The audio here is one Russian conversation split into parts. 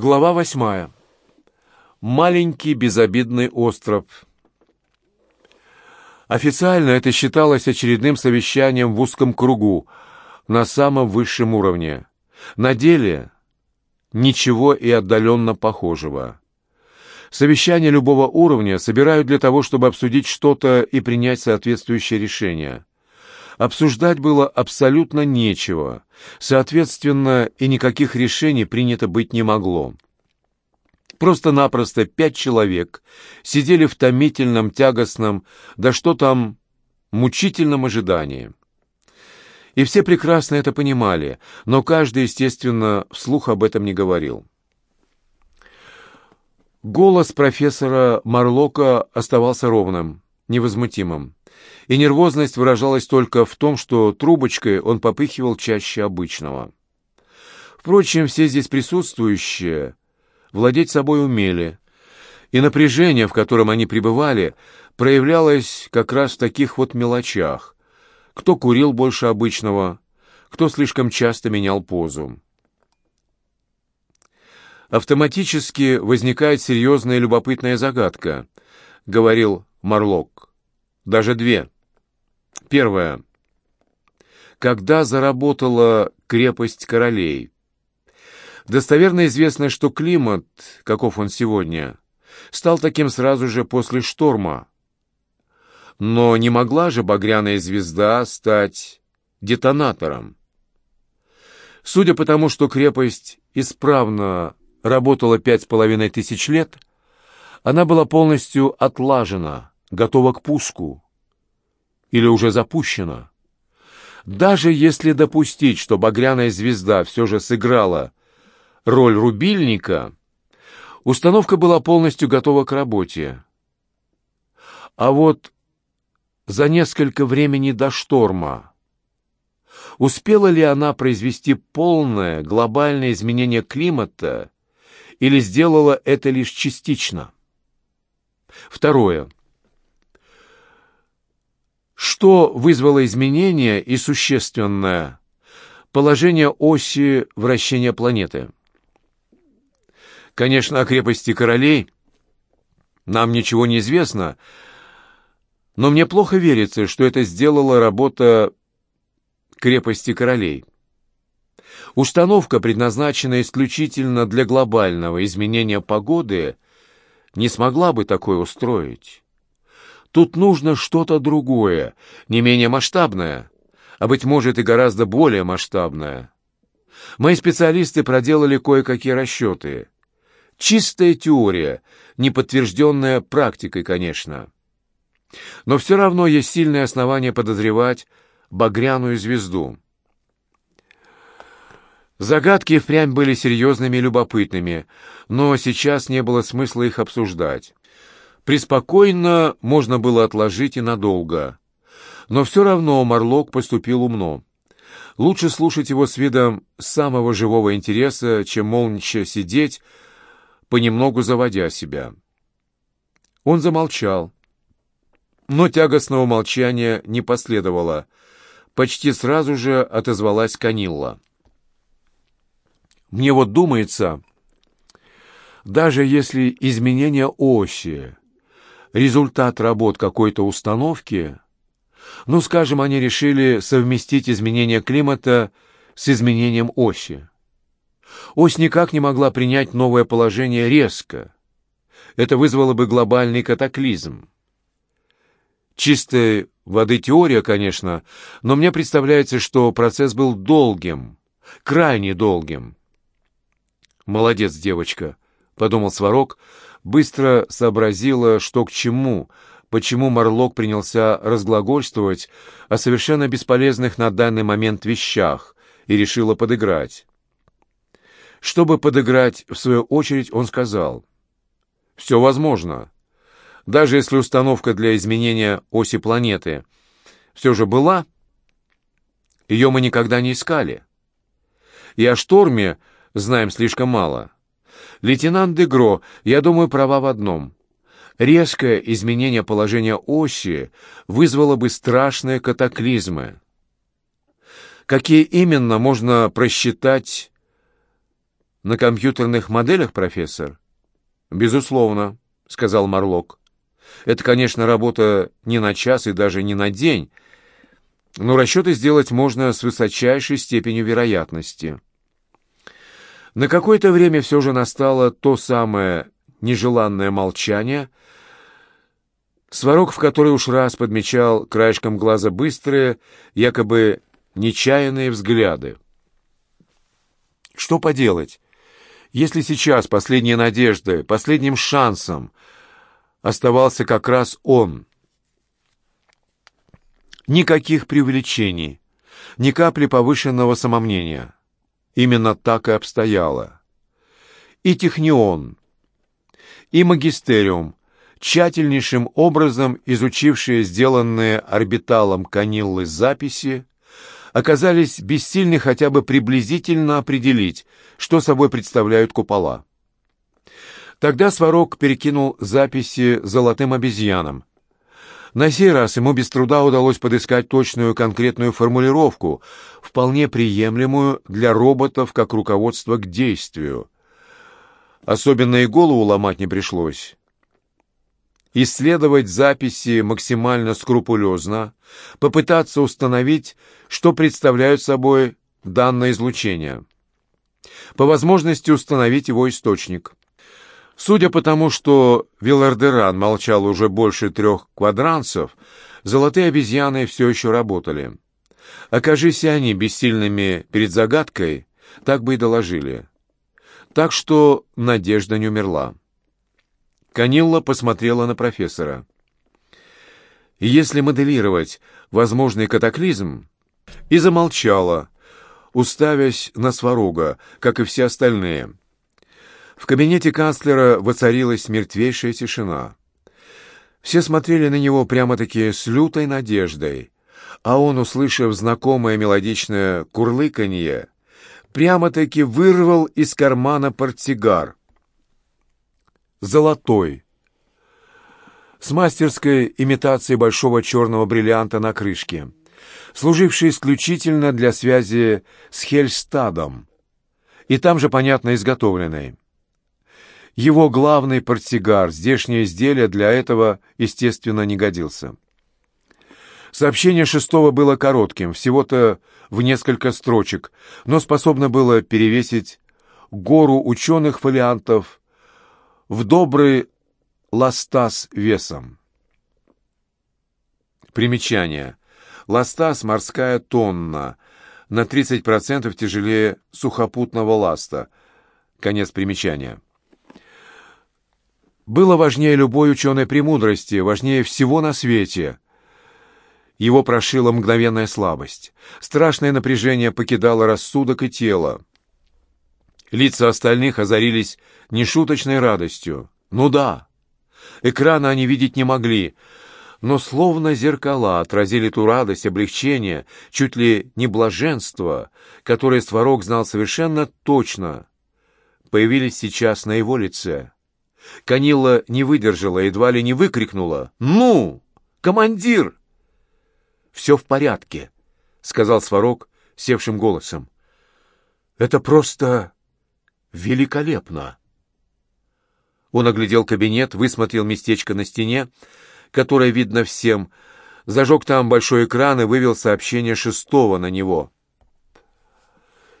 Глава восьмая. Маленький безобидный остров. Официально это считалось очередным совещанием в узком кругу, на самом высшем уровне. На деле ничего и отдаленно похожего. Совещания любого уровня собирают для того, чтобы обсудить что-то и принять соответствующее решение. Обсуждать было абсолютно нечего, соответственно, и никаких решений принято быть не могло. Просто-напросто пять человек сидели в томительном, тягостном, да что там, мучительном ожидании. И все прекрасно это понимали, но каждый, естественно, вслух об этом не говорил. Голос профессора Марлока оставался ровным, невозмутимым и нервозность выражалась только в том, что трубочкой он попыхивал чаще обычного. Впрочем, все здесь присутствующие владеть собой умели, и напряжение, в котором они пребывали, проявлялось как раз в таких вот мелочах. Кто курил больше обычного, кто слишком часто менял позу. «Автоматически возникает серьезная любопытная загадка», — говорил Марлок. «Даже две». Первое. Когда заработала крепость королей? Достоверно известно, что климат, каков он сегодня, стал таким сразу же после шторма. Но не могла же багряная звезда стать детонатором. Судя по тому, что крепость исправно работала пять с половиной тысяч лет, она была полностью отлажена, готова к пуску или уже запущена. Даже если допустить, что багряная звезда все же сыграла роль рубильника, установка была полностью готова к работе. А вот за несколько времени до шторма успела ли она произвести полное глобальное изменение климата или сделала это лишь частично? Второе. Что вызвало изменение и существенное положение оси вращения планеты? Конечно, о крепости королей нам ничего не известно, но мне плохо верится, что это сделала работа крепости королей. Установка, предназначенная исключительно для глобального изменения погоды, не смогла бы такое устроить. Тут нужно что-то другое, не менее масштабное, а, быть может, и гораздо более масштабное. Мои специалисты проделали кое-какие расчеты. Чистая теория, не подтвержденная практикой, конечно. Но все равно есть сильное основание подозревать багряную звезду. Загадки впрямь были серьезными и любопытными, но сейчас не было смысла их обсуждать. Преспокойно можно было отложить и надолго. Но все равно Марлок поступил умно. Лучше слушать его с видом самого живого интереса, чем молча сидеть, понемногу заводя себя. Он замолчал. Но тягостного молчания не последовало. Почти сразу же отозвалась Канилла. «Мне вот думается, даже если изменение оси результат работ какой-то установки, ну, скажем, они решили совместить изменение климата с изменением оси. Ось никак не могла принять новое положение резко. Это вызвало бы глобальный катаклизм. Чистой воды теория, конечно, но мне представляется, что процесс был долгим, крайне долгим. «Молодец, девочка», — подумал Сварог, — быстро сообразила, что к чему, почему Марлок принялся разглагольствовать о совершенно бесполезных на данный момент вещах и решила подыграть. Чтобы подыграть, в свою очередь, он сказал, «Все возможно. Даже если установка для изменения оси планеты все же была, ее мы никогда не искали. И о шторме знаем слишком мало». Лейтенант Дегро, я думаю, права в одном. Резкое изменение положения оси вызвало бы страшные катаклизмы. Какие именно можно просчитать На компьютерных моделях, профессор? Безусловно, сказал Марлок. Это, конечно, работа не на час и даже не на день, но расчеты сделать можно с высочайшей степенью вероятности. На какое-то время все же настало то самое нежеланное молчание, сварок в который уж раз подмечал краешком глаза быстрые, якобы нечаянные взгляды. Что поделать, если сейчас последней надеждой, последним шансом оставался как раз он? Никаких преувеличений, ни капли повышенного самомнения. Именно так и обстояло. И Технион, и Магистериум, тщательнейшим образом изучившие сделанные орбиталом Каниллы записи, оказались бессильны хотя бы приблизительно определить, что собой представляют купола. Тогда Сварог перекинул записи золотым обезьянам. На сей раз ему без труда удалось подыскать точную конкретную формулировку, вполне приемлемую для роботов как руководство к действию. Особенно и голову ломать не пришлось исследовать записи максимально скрупулезно, попытаться установить, что представляют собой данное излучение. По возможности установить его источник. Судя по тому, что Виллардеран молчал уже больше трех квадранцев, золотые обезьяны все еще работали. Окажись они бессильными перед загадкой, так бы и доложили. Так что надежда не умерла. Канилла посмотрела на профессора. «Если моделировать возможный катаклизм...» И замолчала, уставясь на Сварога, как и все остальные. В кабинете канцлера воцарилась мертвейшая тишина. Все смотрели на него прямо-таки с лютой надеждой, а он, услышав знакомое мелодичное курлыканье, прямо-таки вырвал из кармана портсигар золотой, с мастерской имитацией большого черного бриллианта на крышке, служивший исключительно для связи с Хельстадом, и там же, понятно, изготовленный. Его главный портсигар, здешнее изделие, для этого, естественно, не годился. Сообщение шестого было коротким, всего-то в несколько строчек, но способно было перевесить гору ученых фолиантов в добрый ластас весом. Примечание. Ластас – морская тонна, на 30% тяжелее сухопутного ласта. Конец примечания. Было важнее любой ученой премудрости, важнее всего на свете. Его прошила мгновенная слабость. Страшное напряжение покидало рассудок и тело. Лица остальных озарились нешуточной радостью. Ну да, экрана они видеть не могли, но словно зеркала отразили ту радость, облегчение, чуть ли не блаженство, которое Створок знал совершенно точно, появились сейчас на его лице. Канила не выдержала, едва ли не выкрикнула. «Ну, командир!» «Все в порядке», — сказал Сварог севшим голосом. «Это просто великолепно!» Он оглядел кабинет, высмотрел местечко на стене, которое видно всем, зажег там большой экран и вывел сообщение шестого на него.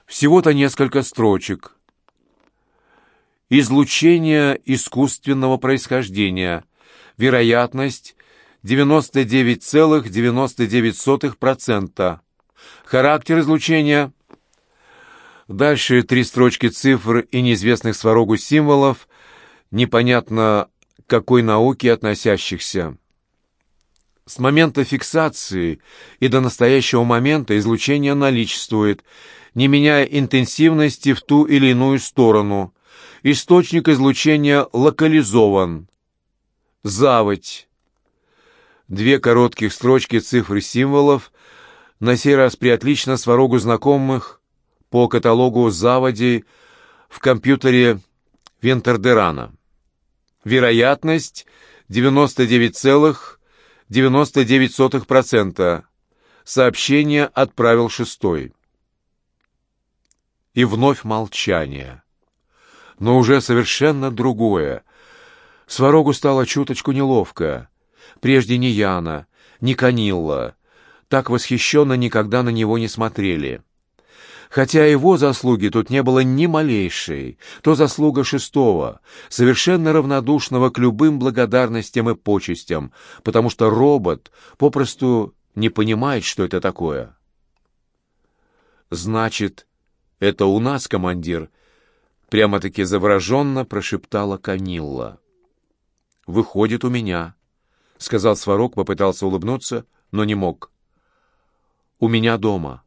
Всего-то несколько строчек. Излучение искусственного происхождения. Вероятность 99,99%. Характер излучения. Дальше три строчки цифр и неизвестных сварогу символов, непонятно какой науки относящихся. С момента фиксации и до настоящего момента излучение наличествует, не меняя интенсивности в ту или иную сторону. Источник излучения локализован. Заводь. Две коротких строчки цифр и символов, на сей раз при отлично сварогу знакомых по каталогу заводей в компьютере Вентердерана. Вероятность 99,99%. Сообщение отправил шестой. И вновь молчание. Но уже совершенно другое. Сварогу стало чуточку неловко. Прежде ни Яна, ни Канилла так восхищенно никогда на него не смотрели. Хотя его заслуги тут не было ни малейшей, то заслуга шестого, совершенно равнодушного к любым благодарностям и почестям, потому что робот попросту не понимает, что это такое. «Значит, это у нас, командир?» Прямо-таки завороженно прошептала Канилла. «Выходит, у меня», — сказал Сварог, попытался улыбнуться, но не мог. «У меня дома»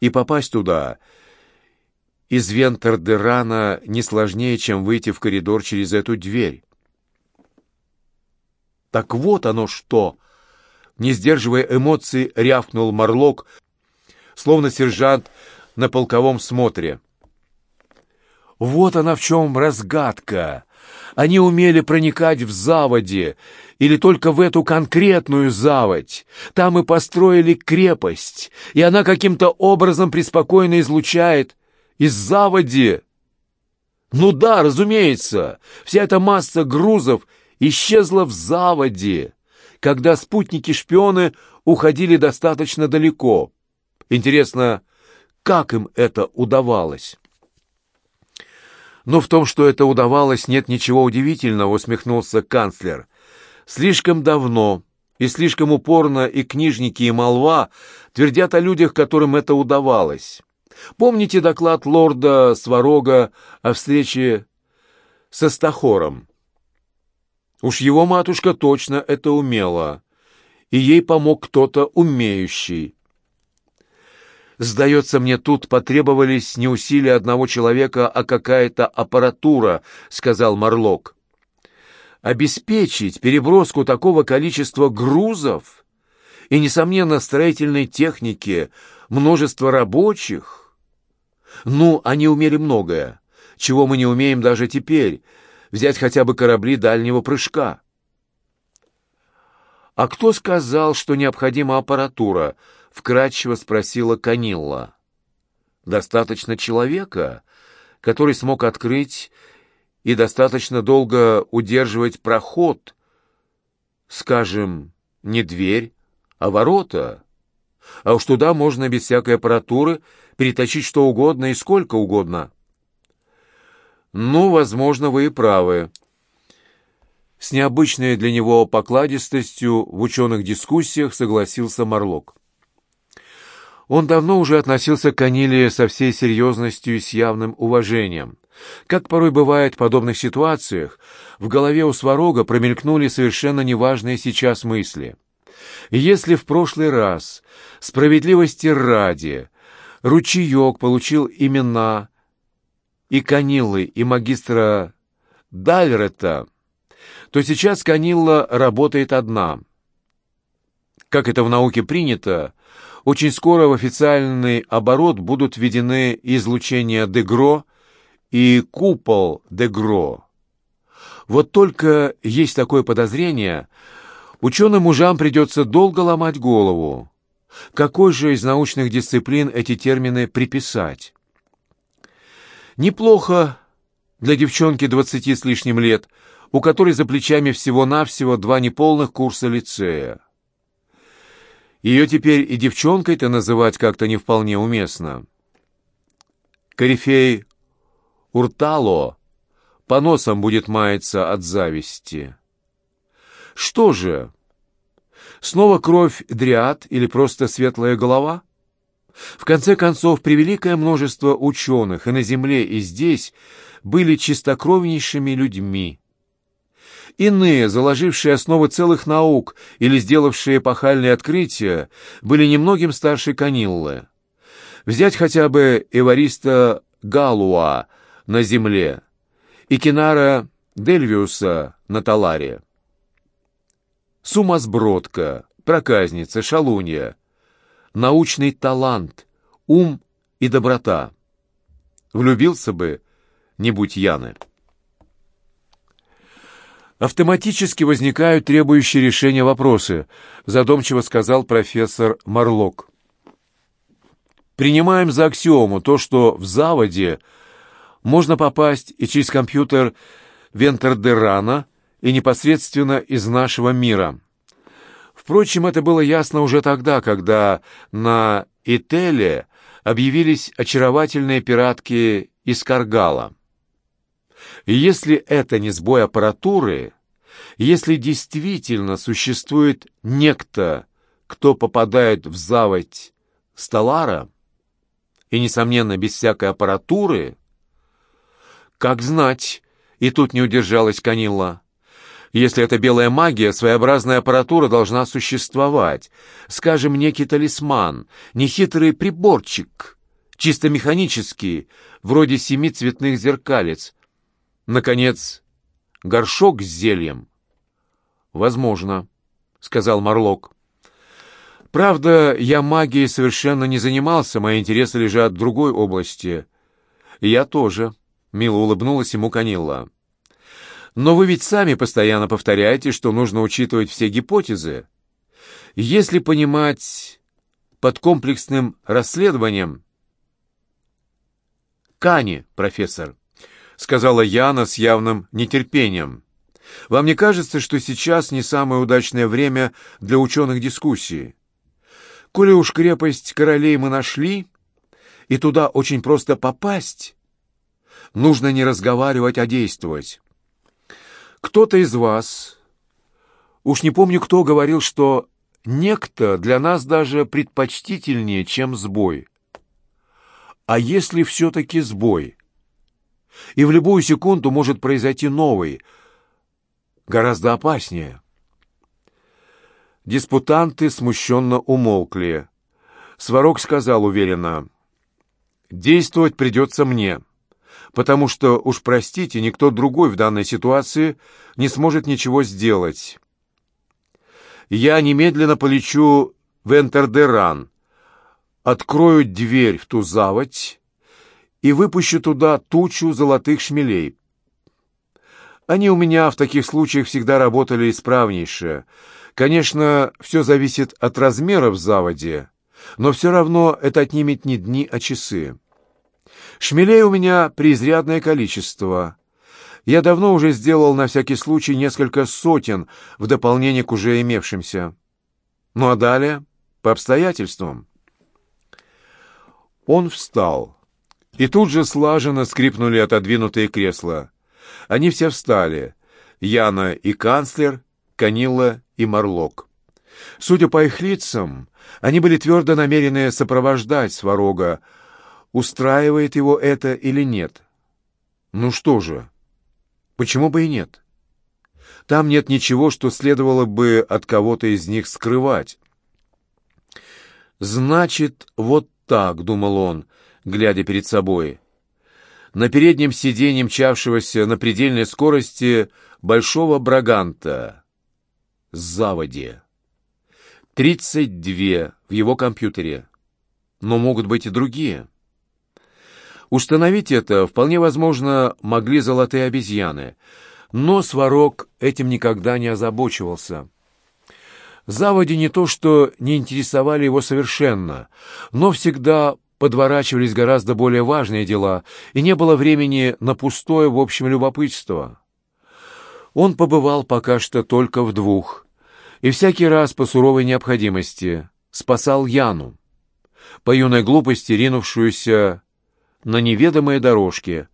и попасть туда из Вентердерана не сложнее, чем выйти в коридор через эту дверь. «Так вот оно что!» Не сдерживая эмоций, рявкнул Марлок, словно сержант на полковом смотре. «Вот она в чем разгадка! Они умели проникать в заводе, или только в эту конкретную заводь. Там и построили крепость, и она каким-то образом преспокойно излучает из заводи. Ну да, разумеется, вся эта масса грузов исчезла в заводе, когда спутники-шпионы уходили достаточно далеко. Интересно, как им это удавалось? Но в том, что это удавалось, нет ничего удивительного, усмехнулся канцлер. Слишком давно и слишком упорно и книжники, и молва твердят о людях, которым это удавалось. Помните доклад лорда Сварога о встрече со Стахором? Уж его матушка точно это умела, и ей помог кто-то умеющий. «Сдается мне, тут потребовались не усилия одного человека, а какая-то аппаратура», — сказал Марлок обеспечить переброску такого количества грузов и, несомненно, строительной техники, множество рабочих. Ну, они умели многое, чего мы не умеем даже теперь, взять хотя бы корабли дальнего прыжка. «А кто сказал, что необходима аппаратура?» — вкратчиво спросила Канилла. «Достаточно человека, который смог открыть и достаточно долго удерживать проход, скажем, не дверь, а ворота. А уж туда можно без всякой аппаратуры перетащить что угодно и сколько угодно. Ну, возможно, вы и правы. С необычной для него покладистостью в ученых дискуссиях согласился Марлок. Он давно уже относился к Аниле со всей серьезностью и с явным уважением. Как порой бывает в подобных ситуациях, в голове у Сварога промелькнули совершенно неважные сейчас мысли. если в прошлый раз, справедливости ради, ручеек получил имена и Каниллы, и магистра Дальрета, то сейчас Канилла работает одна. Как это в науке принято, очень скоро в официальный оборот будут введены излучения Дегро и купол Дегро. Вот только есть такое подозрение, ученым мужам придется долго ломать голову. Какой же из научных дисциплин эти термины приписать? Неплохо для девчонки двадцати с лишним лет, у которой за плечами всего-навсего два неполных курса лицея. Ее теперь и девчонкой-то называть как-то не вполне уместно. Корифей Уртало по носам будет маяться от зависти. Что же? Снова кровь дриад или просто светлая голова? В конце концов, превеликое множество ученых и на Земле, и здесь были чистокровнейшими людьми. Иные, заложившие основы целых наук или сделавшие эпохальные открытия, были немногим старше Каниллы. Взять хотя бы Эвариста Галуа, на земле и Кинара Дельвиуса на Таларе. Сумасбродка, проказница, шалунья, научный талант, ум и доброта. Влюбился бы, не будь Яны. Автоматически возникают требующие решения вопросы, задумчиво сказал профессор Марлок. Принимаем за аксиому то, что в заводе – можно попасть и через компьютер Вентердерана, и непосредственно из нашего мира. Впрочем, это было ясно уже тогда, когда на Ителе объявились очаровательные пиратки из Каргала. Если это не сбой аппаратуры, если действительно существует некто, кто попадает в заводь Сталара, и, несомненно, без всякой аппаратуры, как знать, и тут не удержалась Канилла. Если это белая магия, своеобразная аппаратура должна существовать. Скажем, некий талисман, нехитрый приборчик, чисто механический, вроде семи цветных зеркалец. Наконец, горшок с зельем. «Возможно», — сказал Марлок. «Правда, я магией совершенно не занимался, мои интересы лежат в другой области». «Я тоже», — мило улыбнулась ему Канилла. Но вы ведь сами постоянно повторяете, что нужно учитывать все гипотезы. Если понимать под комплексным расследованием... «Кани, профессор», — сказала Яна с явным нетерпением. «Вам не кажется, что сейчас не самое удачное время для ученых дискуссий? Коли уж крепость королей мы нашли, и туда очень просто попасть, нужно не разговаривать, а действовать». Кто-то из вас, уж не помню кто, говорил, что некто для нас даже предпочтительнее, чем сбой. А если все-таки сбой? И в любую секунду может произойти новый, гораздо опаснее. Диспутанты смущенно умолкли. Сварог сказал уверенно, «Действовать придется мне» потому что, уж простите, никто другой в данной ситуации не сможет ничего сделать. Я немедленно полечу в Энтердеран, открою дверь в ту заводь и выпущу туда тучу золотых шмелей. Они у меня в таких случаях всегда работали исправнейше. Конечно, все зависит от размеров в заводе, но все равно это отнимет не дни, а часы. Шмелей у меня преизрядное количество. Я давно уже сделал на всякий случай несколько сотен в дополнение к уже имевшимся. Ну а далее по обстоятельствам. Он встал, и тут же слаженно скрипнули отодвинутые кресла. Они все встали. Яна и канцлер, Канилла и Марлок. Судя по их лицам, они были твердо намерены сопровождать Сварога, устраивает его это или нет. Ну что же, почему бы и нет? Там нет ничего, что следовало бы от кого-то из них скрывать. «Значит, вот так», — думал он, глядя перед собой. На переднем сиденье мчавшегося на предельной скорости большого браганта. Тридцать две в его компьютере. Но могут быть и другие. Установить это, вполне возможно, могли золотые обезьяны, но Сварог этим никогда не озабочивался. Заводи не то что не интересовали его совершенно, но всегда подворачивались гораздо более важные дела, и не было времени на пустое в общем любопытство. Он побывал пока что только в двух, и всякий раз по суровой необходимости спасал Яну, по юной глупости ринувшуюся на неведомые дорожки,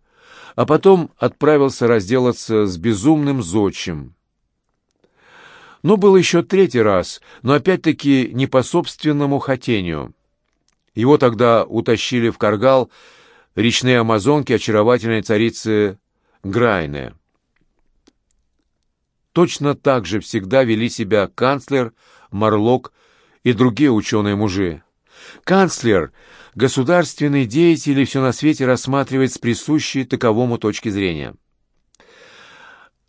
а потом отправился разделаться с безумным зодчим. Но был еще третий раз, но опять-таки не по собственному хотению. Его тогда утащили в Каргал речные амазонки очаровательной царицы Грайне. Точно так же всегда вели себя канцлер, Марлок и другие ученые-мужи. Канцлер государственный деятель все на свете рассматривает с присущей таковому точки зрения.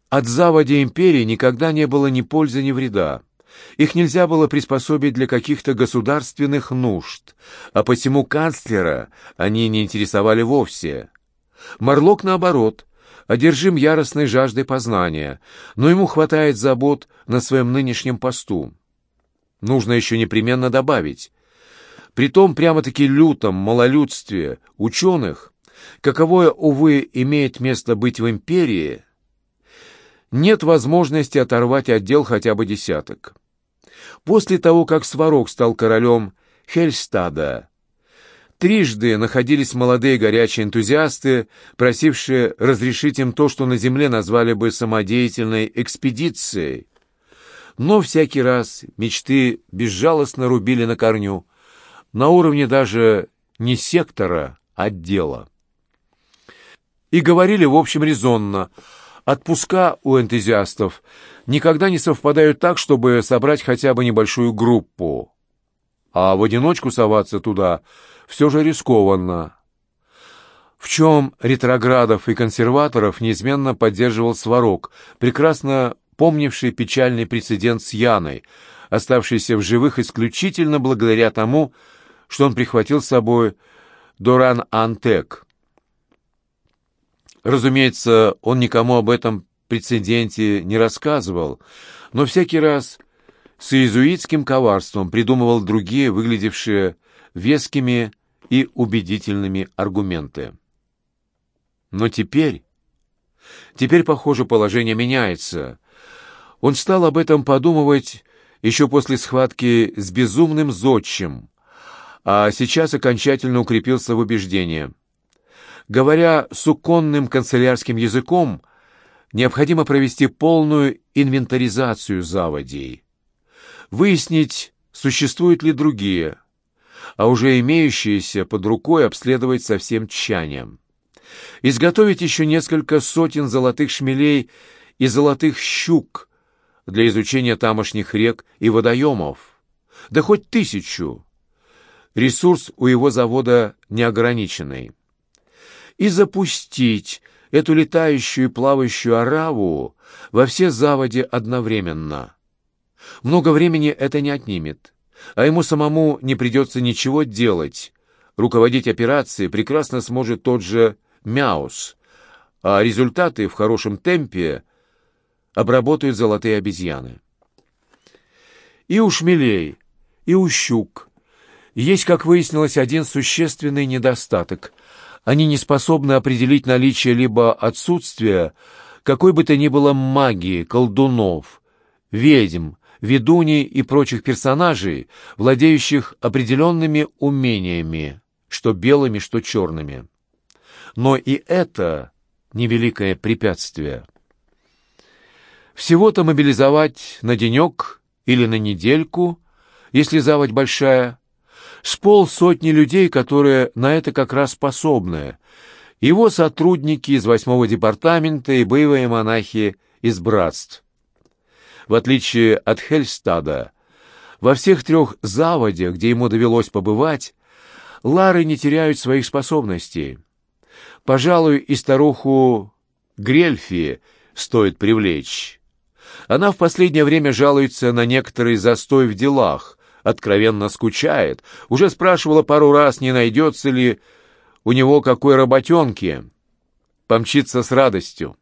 От заводи империи никогда не было ни пользы, ни вреда. Их нельзя было приспособить для каких-то государственных нужд, а посему канцлера они не интересовали вовсе. Марлок, наоборот, одержим яростной жаждой познания, но ему хватает забот на своем нынешнем посту. Нужно еще непременно добавить – при том прямо-таки лютом малолюдстве ученых каковое, увы, имеет место быть в империи, нет возможности оторвать отдел хотя бы десяток. После того, как Сварог стал королем Хельстада, трижды находились молодые горячие энтузиасты, просившие разрешить им то, что на земле назвали бы самодеятельной экспедицией. Но всякий раз мечты безжалостно рубили на корню, на уровне даже не сектора, а отдела. И говорили, в общем, резонно – Отпуска у энтузиастов никогда не совпадают так, чтобы собрать хотя бы небольшую группу. А в одиночку соваться туда все же рискованно. В чем ретроградов и консерваторов неизменно поддерживал Сварог, прекрасно помнивший печальный прецедент с Яной, оставшийся в живых исключительно благодаря тому, что он прихватил с собой Доран Антек, Разумеется, он никому об этом прецеденте не рассказывал, но всякий раз с иезуитским коварством придумывал другие, выглядевшие вескими и убедительными аргументы. Но теперь... Теперь, похоже, положение меняется. Он стал об этом подумывать еще после схватки с безумным зодчим, а сейчас окончательно укрепился в убеждении — Говоря суконным канцелярским языком, необходимо провести полную инвентаризацию заводей, выяснить, существуют ли другие, а уже имеющиеся под рукой обследовать со всем тщанием. Изготовить еще несколько сотен золотых шмелей и золотых щук для изучения тамошних рек и водоемов, да хоть тысячу. Ресурс у его завода неограниченный и запустить эту летающую и плавающую ораву во все заводи одновременно. Много времени это не отнимет, а ему самому не придется ничего делать. Руководить операцией прекрасно сможет тот же Мяус, а результаты в хорошем темпе обработают золотые обезьяны. И у шмелей, и у щук есть, как выяснилось, один существенный недостаток — они не способны определить наличие либо отсутствие какой бы то ни было магии, колдунов, ведьм, ведуней и прочих персонажей, владеющих определенными умениями, что белыми, что черными. Но и это невеликое препятствие. Всего-то мобилизовать на денек или на недельку, если заводь большая, с полсотни людей, которые на это как раз способны. Его сотрудники из восьмого департамента и боевые монахи из братств. В отличие от Хельстада, во всех трех заводях, где ему довелось побывать, Лары не теряют своих способностей. Пожалуй, и старуху Грельфи стоит привлечь. Она в последнее время жалуется на некоторый застой в делах, откровенно скучает. Уже спрашивала пару раз, не найдется ли у него какой работенки. Помчится с радостью.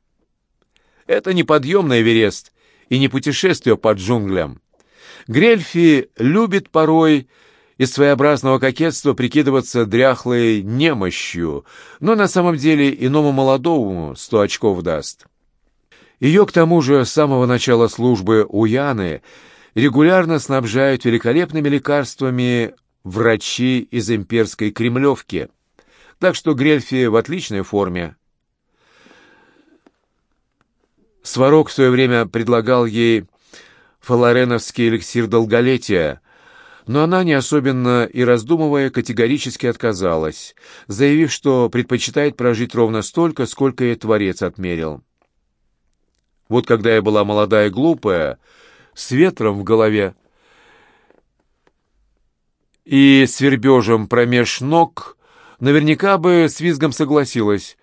Это не подъем на Эверест и не путешествие по джунглям. Грельфи любит порой из своеобразного кокетства прикидываться дряхлой немощью, но на самом деле иному молодому сто очков даст. Ее, к тому же, с самого начала службы у Яны регулярно снабжают великолепными лекарствами врачи из имперской Кремлевки. Так что Грельфи в отличной форме. Сварог в свое время предлагал ей фалареновский эликсир долголетия, но она, не особенно и раздумывая, категорически отказалась, заявив, что предпочитает прожить ровно столько, сколько ей Творец отмерил. Вот когда я была молодая и глупая, с ветром в голове и свербежем промеж ног, наверняка бы с визгом согласилась,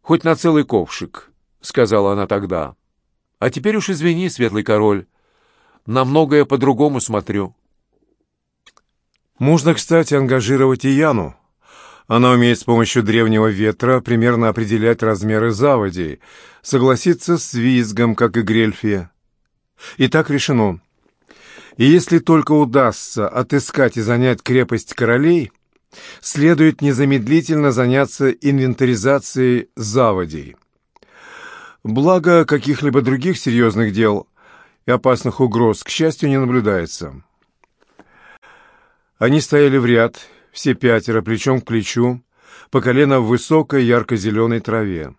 хоть на целый ковшик, — сказала она тогда. А теперь уж извини, светлый король, на многое по-другому смотрю. Можно, кстати, ангажировать и Яну. Она умеет с помощью древнего ветра примерно определять размеры заводей, согласиться с визгом, как и Грельфия. И так решено. И если только удастся отыскать и занять крепость королей, следует незамедлительно заняться инвентаризацией заводей. Благо, каких-либо других серьезных дел и опасных угроз, к счастью, не наблюдается. Они стояли в ряд, все пятеро, плечом к плечу, по колено в высокой ярко-зеленой траве.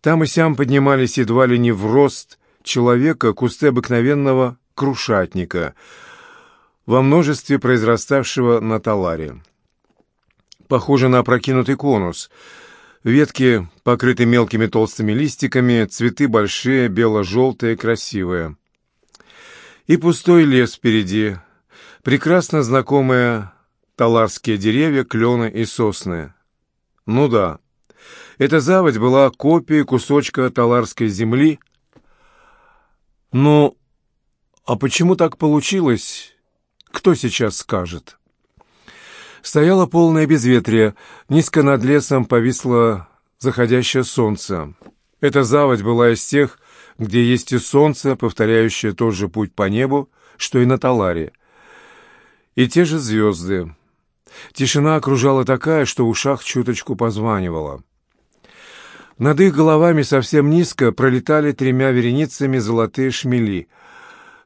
Там и сям поднимались едва ли не в рост человека кусты обыкновенного крушатника, во множестве произраставшего на таларе. Похоже на опрокинутый конус. Ветки покрыты мелкими толстыми листиками, цветы большие, бело-желтые, красивые. И пустой лес впереди, прекрасно знакомые таларские деревья, клены и сосны. Ну да, эта заводь была копией кусочка таларской земли. Но а почему так получилось, кто сейчас скажет? Стояло полное безветрие, низко над лесом повисло заходящее солнце. Эта заводь была из тех, где есть и солнце, повторяющее тот же путь по небу, что и на Таларе. И те же звезды. Тишина окружала такая, что в ушах чуточку позванивала. Над их головами совсем низко пролетали тремя вереницами золотые шмели.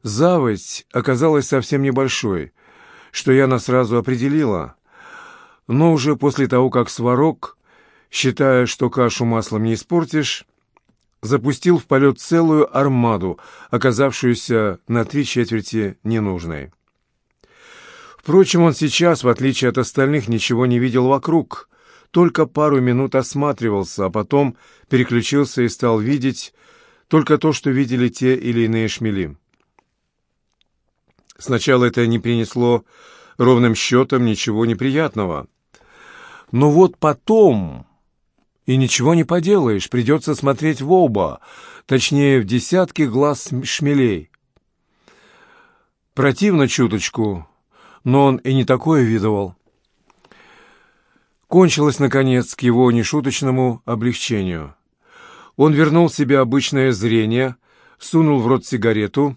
Заводь оказалась совсем небольшой, что Яна сразу определила. Но уже после того, как Сварог, считая, что кашу маслом не испортишь, запустил в полет целую армаду, оказавшуюся на три четверти ненужной. Впрочем, он сейчас, в отличие от остальных, ничего не видел вокруг, только пару минут осматривался, а потом переключился и стал видеть только то, что видели те или иные шмели. Сначала это не принесло ровным счетом ничего неприятного. Но вот потом... И ничего не поделаешь, придется смотреть в оба, точнее, в десятки глаз шмелей. Противно чуточку, но он и не такое видывал. Кончилось, наконец, к его нешуточному облегчению. Он вернул себе обычное зрение, сунул в рот сигарету.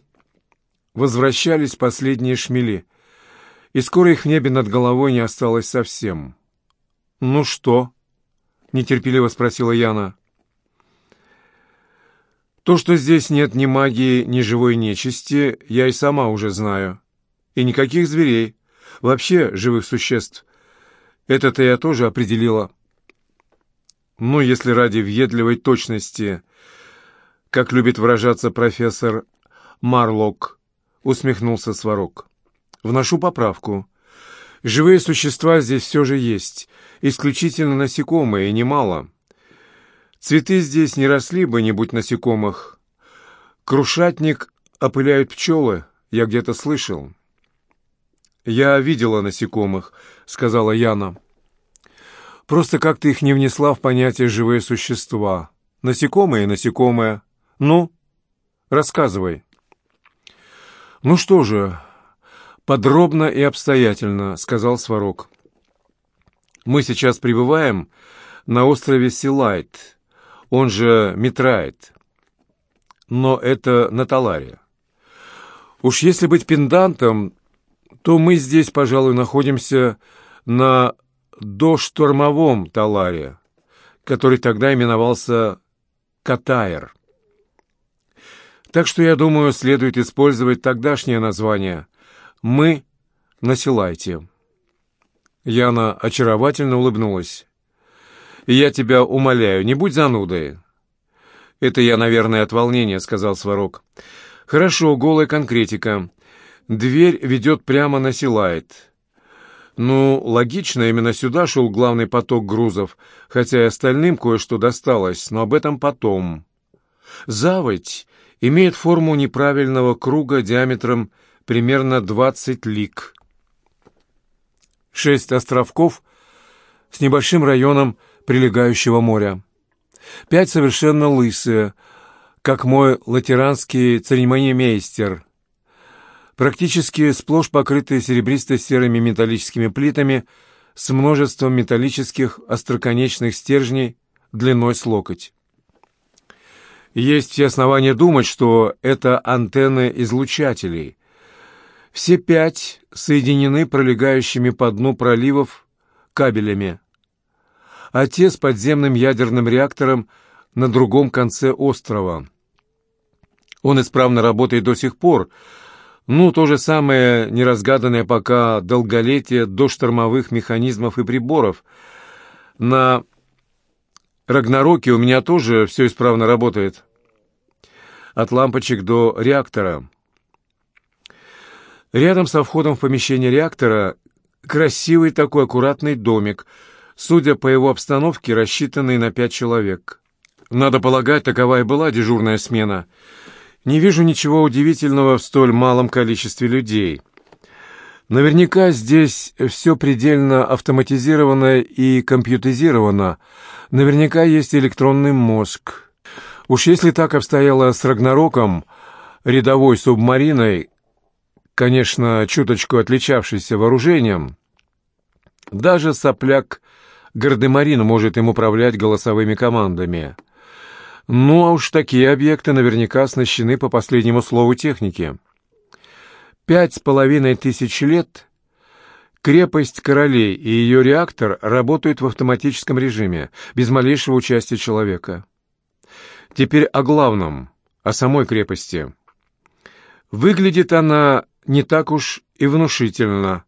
Возвращались последние шмели, и скоро их в небе над головой не осталось совсем. «Ну что?» — нетерпеливо спросила Яна. «То, что здесь нет ни магии, ни живой нечисти, я и сама уже знаю. И никаких зверей, вообще живых существ. Это-то я тоже определила. Ну, если ради въедливой точности, как любит выражаться профессор Марлок, усмехнулся Сварог. Вношу поправку. Живые существа здесь все же есть, исключительно насекомые, и немало. Цветы здесь не росли бы, не будь насекомых. Крушатник опыляют пчелы, я где-то слышал. «Я видела насекомых», — сказала Яна. «Просто как ты их не внесла в понятие «живые существа». Насекомые насекомые. Ну, рассказывай». «Ну что же, подробно и обстоятельно», — сказал Сварог. «Мы сейчас пребываем на острове Силайт, он же Митрайт, но это на Таларе. Уж если быть пендантом, то мы здесь, пожалуй, находимся на доштормовом Таларе, который тогда именовался Катайр. Так что, я думаю, следует использовать тогдашнее название «Мы на Силайте». Яна очаровательно улыбнулась. «И я тебя умоляю, не будь занудой». «Это я, наверное, от волнения», — сказал Сварог. «Хорошо, голая конкретика. Дверь ведет прямо на Силайт. Ну, логично, именно сюда шел главный поток грузов, хотя и остальным кое-что досталось, но об этом потом. Заводь имеет форму неправильного круга диаметром примерно 20 лик. Шесть островков с небольшим районом прилегающего моря. Пять совершенно лысые, как мой латеранский церемонимейстер – практически сплошь покрытые серебристо-серыми металлическими плитами с множеством металлических остроконечных стержней длиной с локоть. Есть все основания думать, что это антенны излучателей. Все пять соединены пролегающими по дну проливов кабелями, а те с подземным ядерным реактором на другом конце острова. Он исправно работает до сих пор, ну, то же самое неразгаданное пока долголетие до штормовых механизмов и приборов. На Рагнароке у меня тоже все исправно работает. От лампочек до реактора. Рядом со входом в помещение реактора красивый такой аккуратный домик, судя по его обстановке, рассчитанный на пять человек. Надо полагать, такова и была дежурная смена — не вижу ничего удивительного в столь малом количестве людей. Наверняка здесь все предельно автоматизировано и компьютеризировано. Наверняка есть электронный мозг. Уж если так обстояло с Рагнароком, рядовой субмариной, конечно, чуточку отличавшейся вооружением, даже сопляк Гардемарин может им управлять голосовыми командами — ну, а уж такие объекты наверняка оснащены по последнему слову техники. Пять с половиной тысяч лет крепость королей и ее реактор работают в автоматическом режиме, без малейшего участия человека. Теперь о главном, о самой крепости. Выглядит она не так уж и внушительно.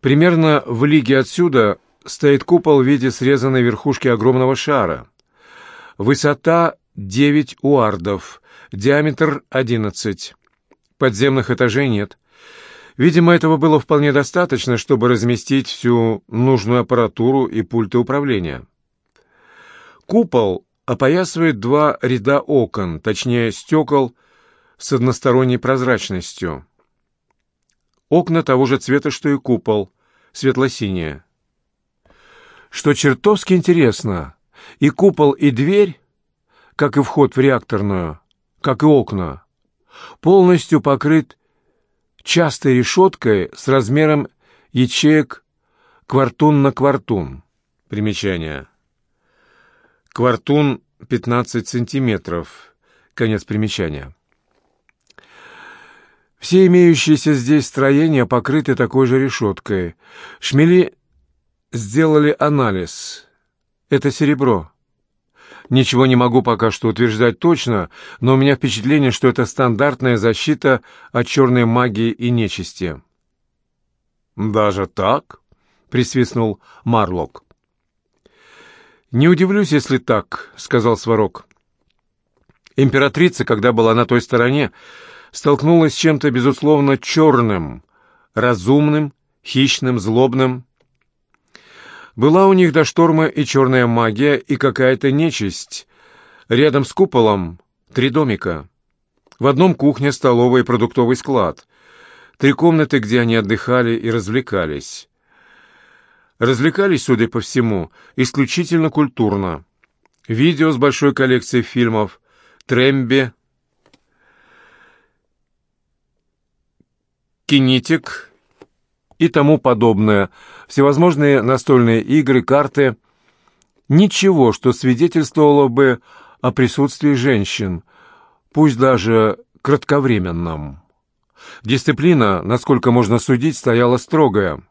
Примерно в лиге отсюда стоит купол в виде срезанной верхушки огромного шара. Высота девять уардов, диаметр одиннадцать. Подземных этажей нет. Видимо, этого было вполне достаточно, чтобы разместить всю нужную аппаратуру и пульты управления. Купол опоясывает два ряда окон, точнее стекол с односторонней прозрачностью. Окна того же цвета, что и купол, светло-синие. Что чертовски интересно, и купол, и дверь как и вход в реакторную, как и окна, полностью покрыт частой решеткой с размером ячеек квартун на квартун. Примечание. Квартун 15 сантиметров. Конец примечания. Все имеющиеся здесь строения покрыты такой же решеткой. Шмели сделали анализ. Это серебро. Ничего не могу пока что утверждать точно, но у меня впечатление, что это стандартная защита от черной магии и нечисти. «Даже так?» — присвистнул Марлок. «Не удивлюсь, если так», — сказал Сварог. Императрица, когда была на той стороне, столкнулась с чем-то, безусловно, черным, разумным, хищным, злобным, была у них до шторма и черная магия, и какая-то нечисть. Рядом с куполом три домика. В одном кухня, столовая и продуктовый склад. Три комнаты, где они отдыхали и развлекались. Развлекались, судя по всему, исключительно культурно. Видео с большой коллекцией фильмов, Тремби, Кинетик и тому подобное, всевозможные настольные игры, карты. Ничего, что свидетельствовало бы о присутствии женщин, пусть даже кратковременном. Дисциплина, насколько можно судить, стояла строгая.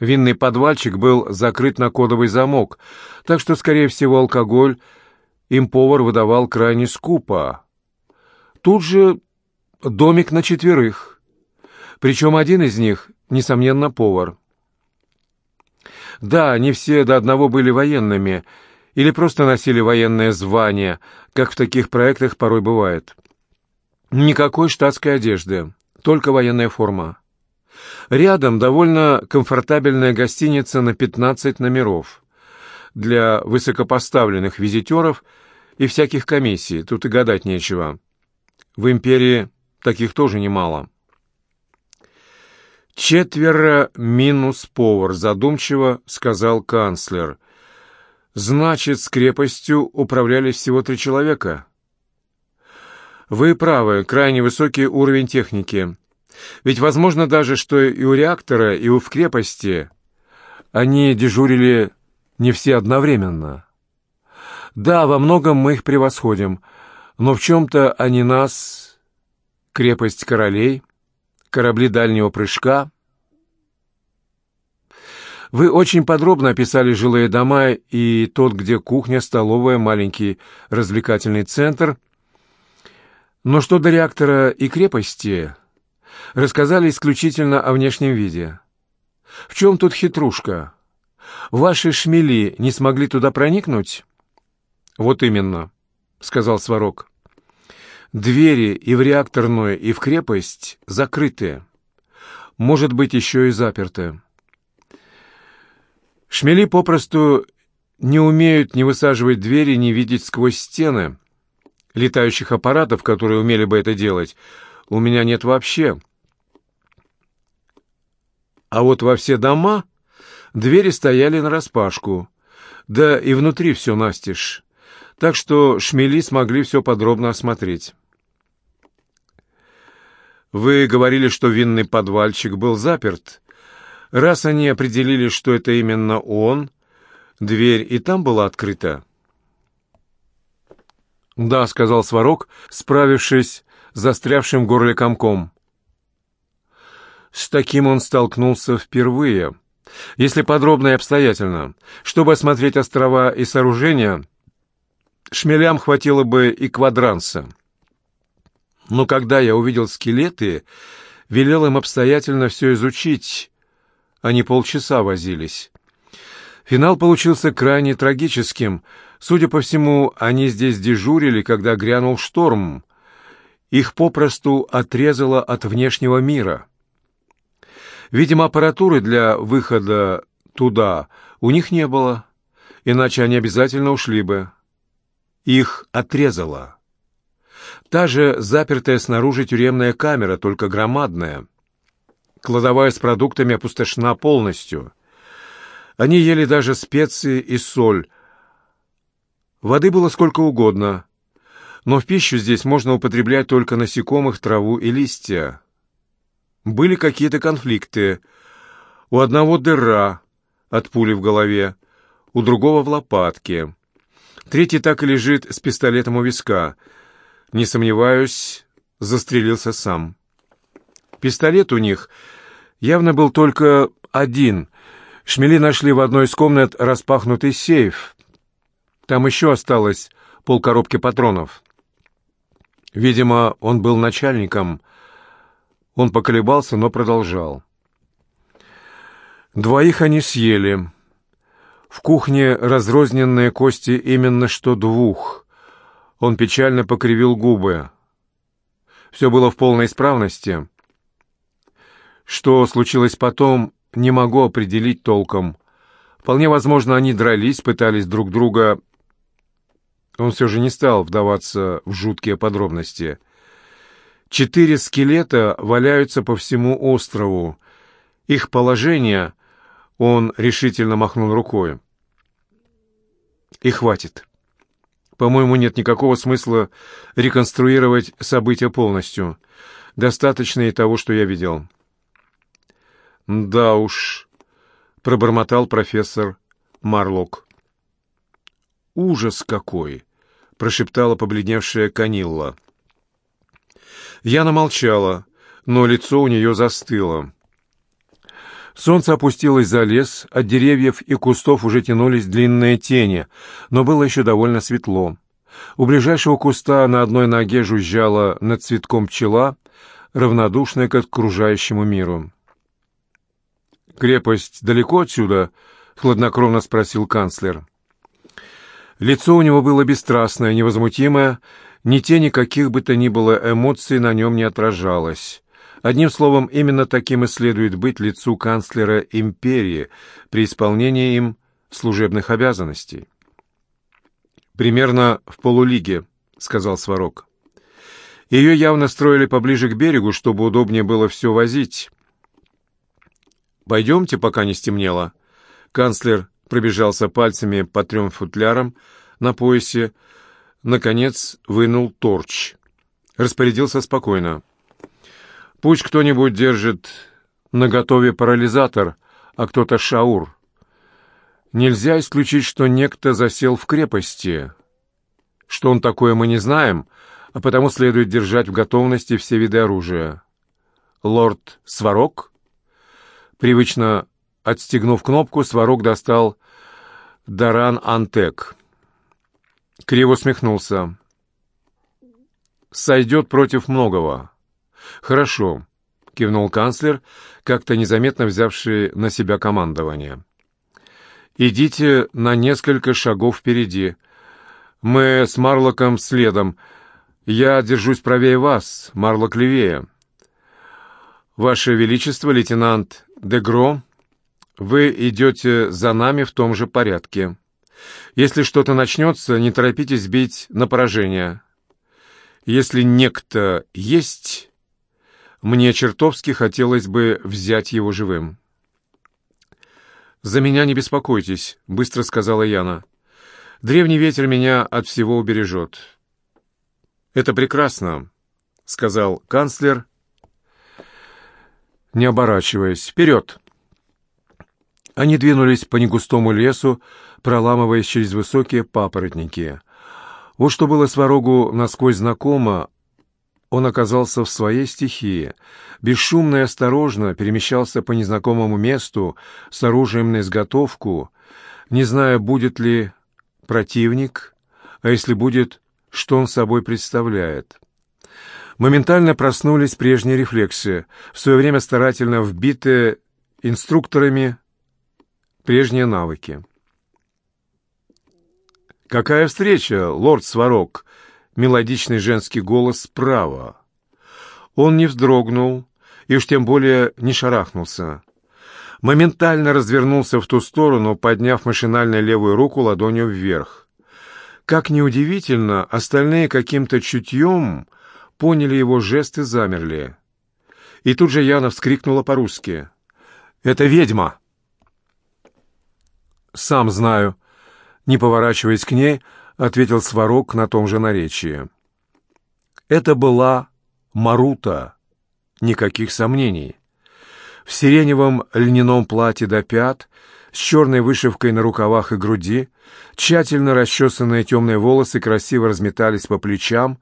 Винный подвальчик был закрыт на кодовый замок, так что, скорее всего, алкоголь им повар выдавал крайне скупо. Тут же домик на четверых. Причем один из них несомненно, повар. Да, они все до одного были военными или просто носили военное звание, как в таких проектах порой бывает. Никакой штатской одежды, только военная форма. Рядом довольно комфортабельная гостиница на 15 номеров для высокопоставленных визитеров и всяких комиссий, тут и гадать нечего. В империи таких тоже немало. «Четверо минус повар», — задумчиво сказал канцлер. «Значит, с крепостью управляли всего три человека?» «Вы правы, крайне высокий уровень техники. Ведь возможно даже, что и у реактора, и у в крепости они дежурили не все одновременно. Да, во многом мы их превосходим, но в чем-то они нас, крепость королей, корабли дальнего прыжка. Вы очень подробно описали жилые дома и тот, где кухня, столовая, маленький развлекательный центр. Но что до реактора и крепости, рассказали исключительно о внешнем виде. В чем тут хитрушка? Ваши шмели не смогли туда проникнуть? Вот именно, сказал Сварог. Двери и в реакторную, и в крепость закрыты. Может быть, еще и заперты. Шмели попросту не умеют ни высаживать двери, ни видеть сквозь стены. Летающих аппаратов, которые умели бы это делать, у меня нет вообще. А вот во все дома двери стояли нараспашку, да и внутри все настежь, так что шмели смогли все подробно осмотреть. Вы говорили, что винный подвальчик был заперт. Раз они определили, что это именно он, дверь и там была открыта. «Да», — сказал Сварог, справившись с застрявшим в горле комком. С таким он столкнулся впервые. Если подробно и обстоятельно, чтобы осмотреть острова и сооружения, шмелям хватило бы и квадранса. Но когда я увидел скелеты, велел им обстоятельно все изучить. Они полчаса возились. Финал получился крайне трагическим. Судя по всему, они здесь дежурили, когда грянул шторм. Их попросту отрезало от внешнего мира. Видимо, аппаратуры для выхода туда у них не было, иначе они обязательно ушли бы. Их отрезало. Та же запертая снаружи тюремная камера, только громадная. Кладовая с продуктами опустошена полностью. Они ели даже специи и соль. Воды было сколько угодно, но в пищу здесь можно употреблять только насекомых, траву и листья. Были какие-то конфликты. У одного дыра от пули в голове, у другого в лопатке. Третий так и лежит с пистолетом у виска. Не сомневаюсь, застрелился сам. Пистолет у них явно был только один. Шмели нашли в одной из комнат распахнутый сейф. Там еще осталось полкоробки патронов. Видимо, он был начальником он поколебался, но продолжал. Двоих они съели. В кухне разрозненные кости именно что двух. Он печально покривил губы. Все было в полной исправности. Что случилось потом, не могу определить толком. Вполне возможно, они дрались, пытались друг друга... Он все же не стал вдаваться в жуткие подробности — Четыре скелета валяются по всему острову. Их положение... Он решительно махнул рукой. И хватит. По-моему, нет никакого смысла реконструировать события полностью. Достаточно и того, что я видел. «Да уж», — пробормотал профессор Марлок. «Ужас какой!» — прошептала побледневшая Канилла. Яна молчала, но лицо у нее застыло. Солнце опустилось за лес, от деревьев и кустов уже тянулись длинные тени, но было еще довольно светло. У ближайшего куста на одной ноге жужжала над цветком пчела, равнодушная к окружающему миру. «Крепость далеко отсюда?» — хладнокровно спросил канцлер. Лицо у него было бесстрастное, невозмутимое, ни тени каких бы то ни было эмоций на нем не отражалось. Одним словом, именно таким и следует быть лицу канцлера империи при исполнении им служебных обязанностей. «Примерно в полулиге», — сказал Сварог. «Ее явно строили поближе к берегу, чтобы удобнее было все возить». «Пойдемте, пока не стемнело». Канцлер пробежался пальцами по трем футлярам на поясе, наконец вынул торч. Распорядился спокойно. «Пусть кто-нибудь держит наготове парализатор, а кто-то шаур. Нельзя исключить, что некто засел в крепости. Что он такое, мы не знаем, а потому следует держать в готовности все виды оружия. Лорд Сварог?» Привычно отстегнув кнопку, Сварог достал Даран Антек. Криво усмехнулся. «Сойдет против многого». «Хорошо», — кивнул канцлер, как-то незаметно взявший на себя командование. «Идите на несколько шагов впереди. Мы с Марлоком следом. Я держусь правее вас, Марлок левее. Ваше Величество, лейтенант Дегро, вы идете за нами в том же порядке. Если что-то начнется, не торопитесь бить на поражение. Если некто есть, мне чертовски хотелось бы взять его живым. «За меня не беспокойтесь», — быстро сказала Яна. «Древний ветер меня от всего убережет». «Это прекрасно», — сказал канцлер, не оборачиваясь. «Вперед!» Они двинулись по негустому лесу, проламываясь через высокие папоротники. Вот что было Сварогу насквозь знакомо, он оказался в своей стихии, бесшумно и осторожно перемещался по незнакомому месту с оружием на изготовку, не зная, будет ли противник, а если будет, что он собой представляет. Моментально проснулись прежние рефлексы, в свое время старательно вбитые инструкторами прежние навыки. «Какая встреча, лорд Сварог?» — мелодичный женский голос справа. Он не вздрогнул и уж тем более не шарахнулся. Моментально развернулся в ту сторону, подняв машинально левую руку ладонью вверх. Как неудивительно, остальные каким-то чутьем поняли его жест и замерли. И тут же Яна вскрикнула по-русски. «Это ведьма!» «Сам знаю», — не поворачиваясь к ней, ответил Сварог на том же наречии. Это была Марута, никаких сомнений. В сиреневом льняном платье до пят, с черной вышивкой на рукавах и груди, тщательно расчесанные темные волосы красиво разметались по плечам,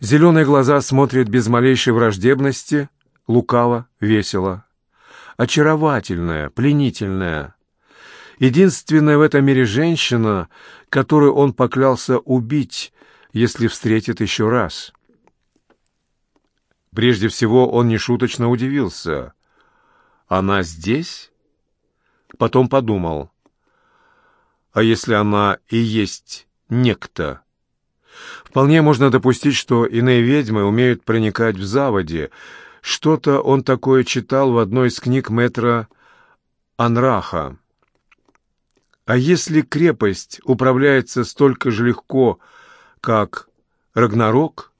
зеленые глаза смотрят без малейшей враждебности, лукаво, весело. Очаровательная, пленительная — Единственная в этом мире женщина, которую он поклялся убить, если встретит еще раз. Прежде всего он нешуточно удивился. «Она здесь?» Потом подумал. «А если она и есть некто?» Вполне можно допустить, что иные ведьмы умеют проникать в заводе. Что-то он такое читал в одной из книг мэтра Анраха. А если крепость управляется столько же легко, как Рагнарок,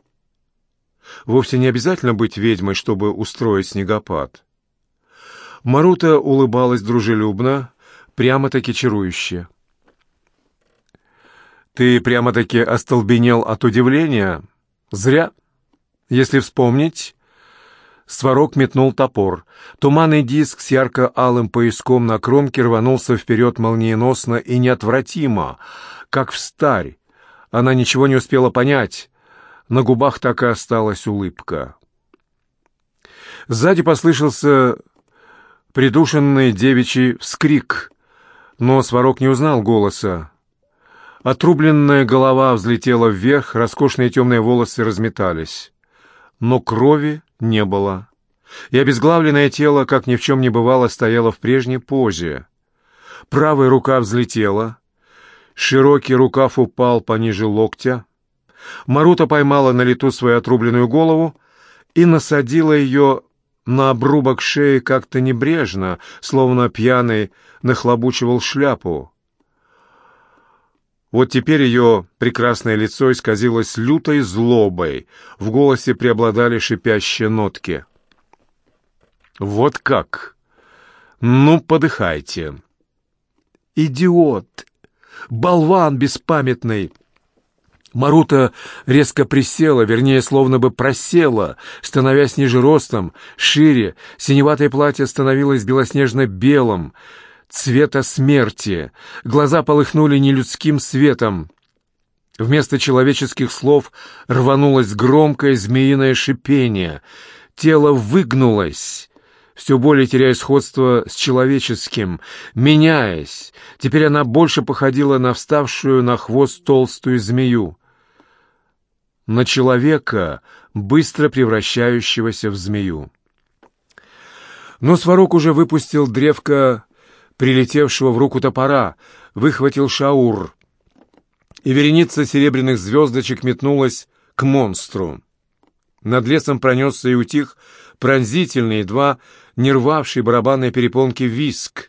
вовсе не обязательно быть ведьмой, чтобы устроить снегопад. Марута улыбалась дружелюбно, прямо-таки чарующе. «Ты прямо-таки остолбенел от удивления? Зря. Если вспомнить, Сварог метнул топор. Туманный диск с ярко-алым пояском на кромке рванулся вперед молниеносно и неотвратимо, как в старь. Она ничего не успела понять. На губах так и осталась улыбка. Сзади послышался придушенный девичий вскрик, но Сварог не узнал голоса. Отрубленная голова взлетела вверх, роскошные темные волосы разметались. Но крови не было. И обезглавленное тело, как ни в чем не бывало, стояло в прежней позе. Правая рука взлетела, широкий рукав упал пониже локтя. Марута поймала на лету свою отрубленную голову и насадила ее на обрубок шеи как-то небрежно, словно пьяный нахлобучивал шляпу. Вот теперь ее прекрасное лицо исказилось лютой злобой, в голосе преобладали шипящие нотки. «Вот как? Ну, подыхайте!» «Идиот! Болван беспамятный!» Марута резко присела, вернее, словно бы просела, становясь ниже ростом, шире, синеватое платье становилось белоснежно-белым, цвета смерти. Глаза полыхнули нелюдским светом. Вместо человеческих слов рванулось громкое змеиное шипение. Тело выгнулось. все более теряя сходство с человеческим, меняясь. Теперь она больше походила на вставшую на хвост толстую змею. На человека, быстро превращающегося в змею. Но Сварог уже выпустил древко прилетевшего в руку топора, выхватил шаур, и вереница серебряных звездочек метнулась к монстру. Над лесом пронесся и утих пронзительный, едва не рвавший барабанные перепонки виск.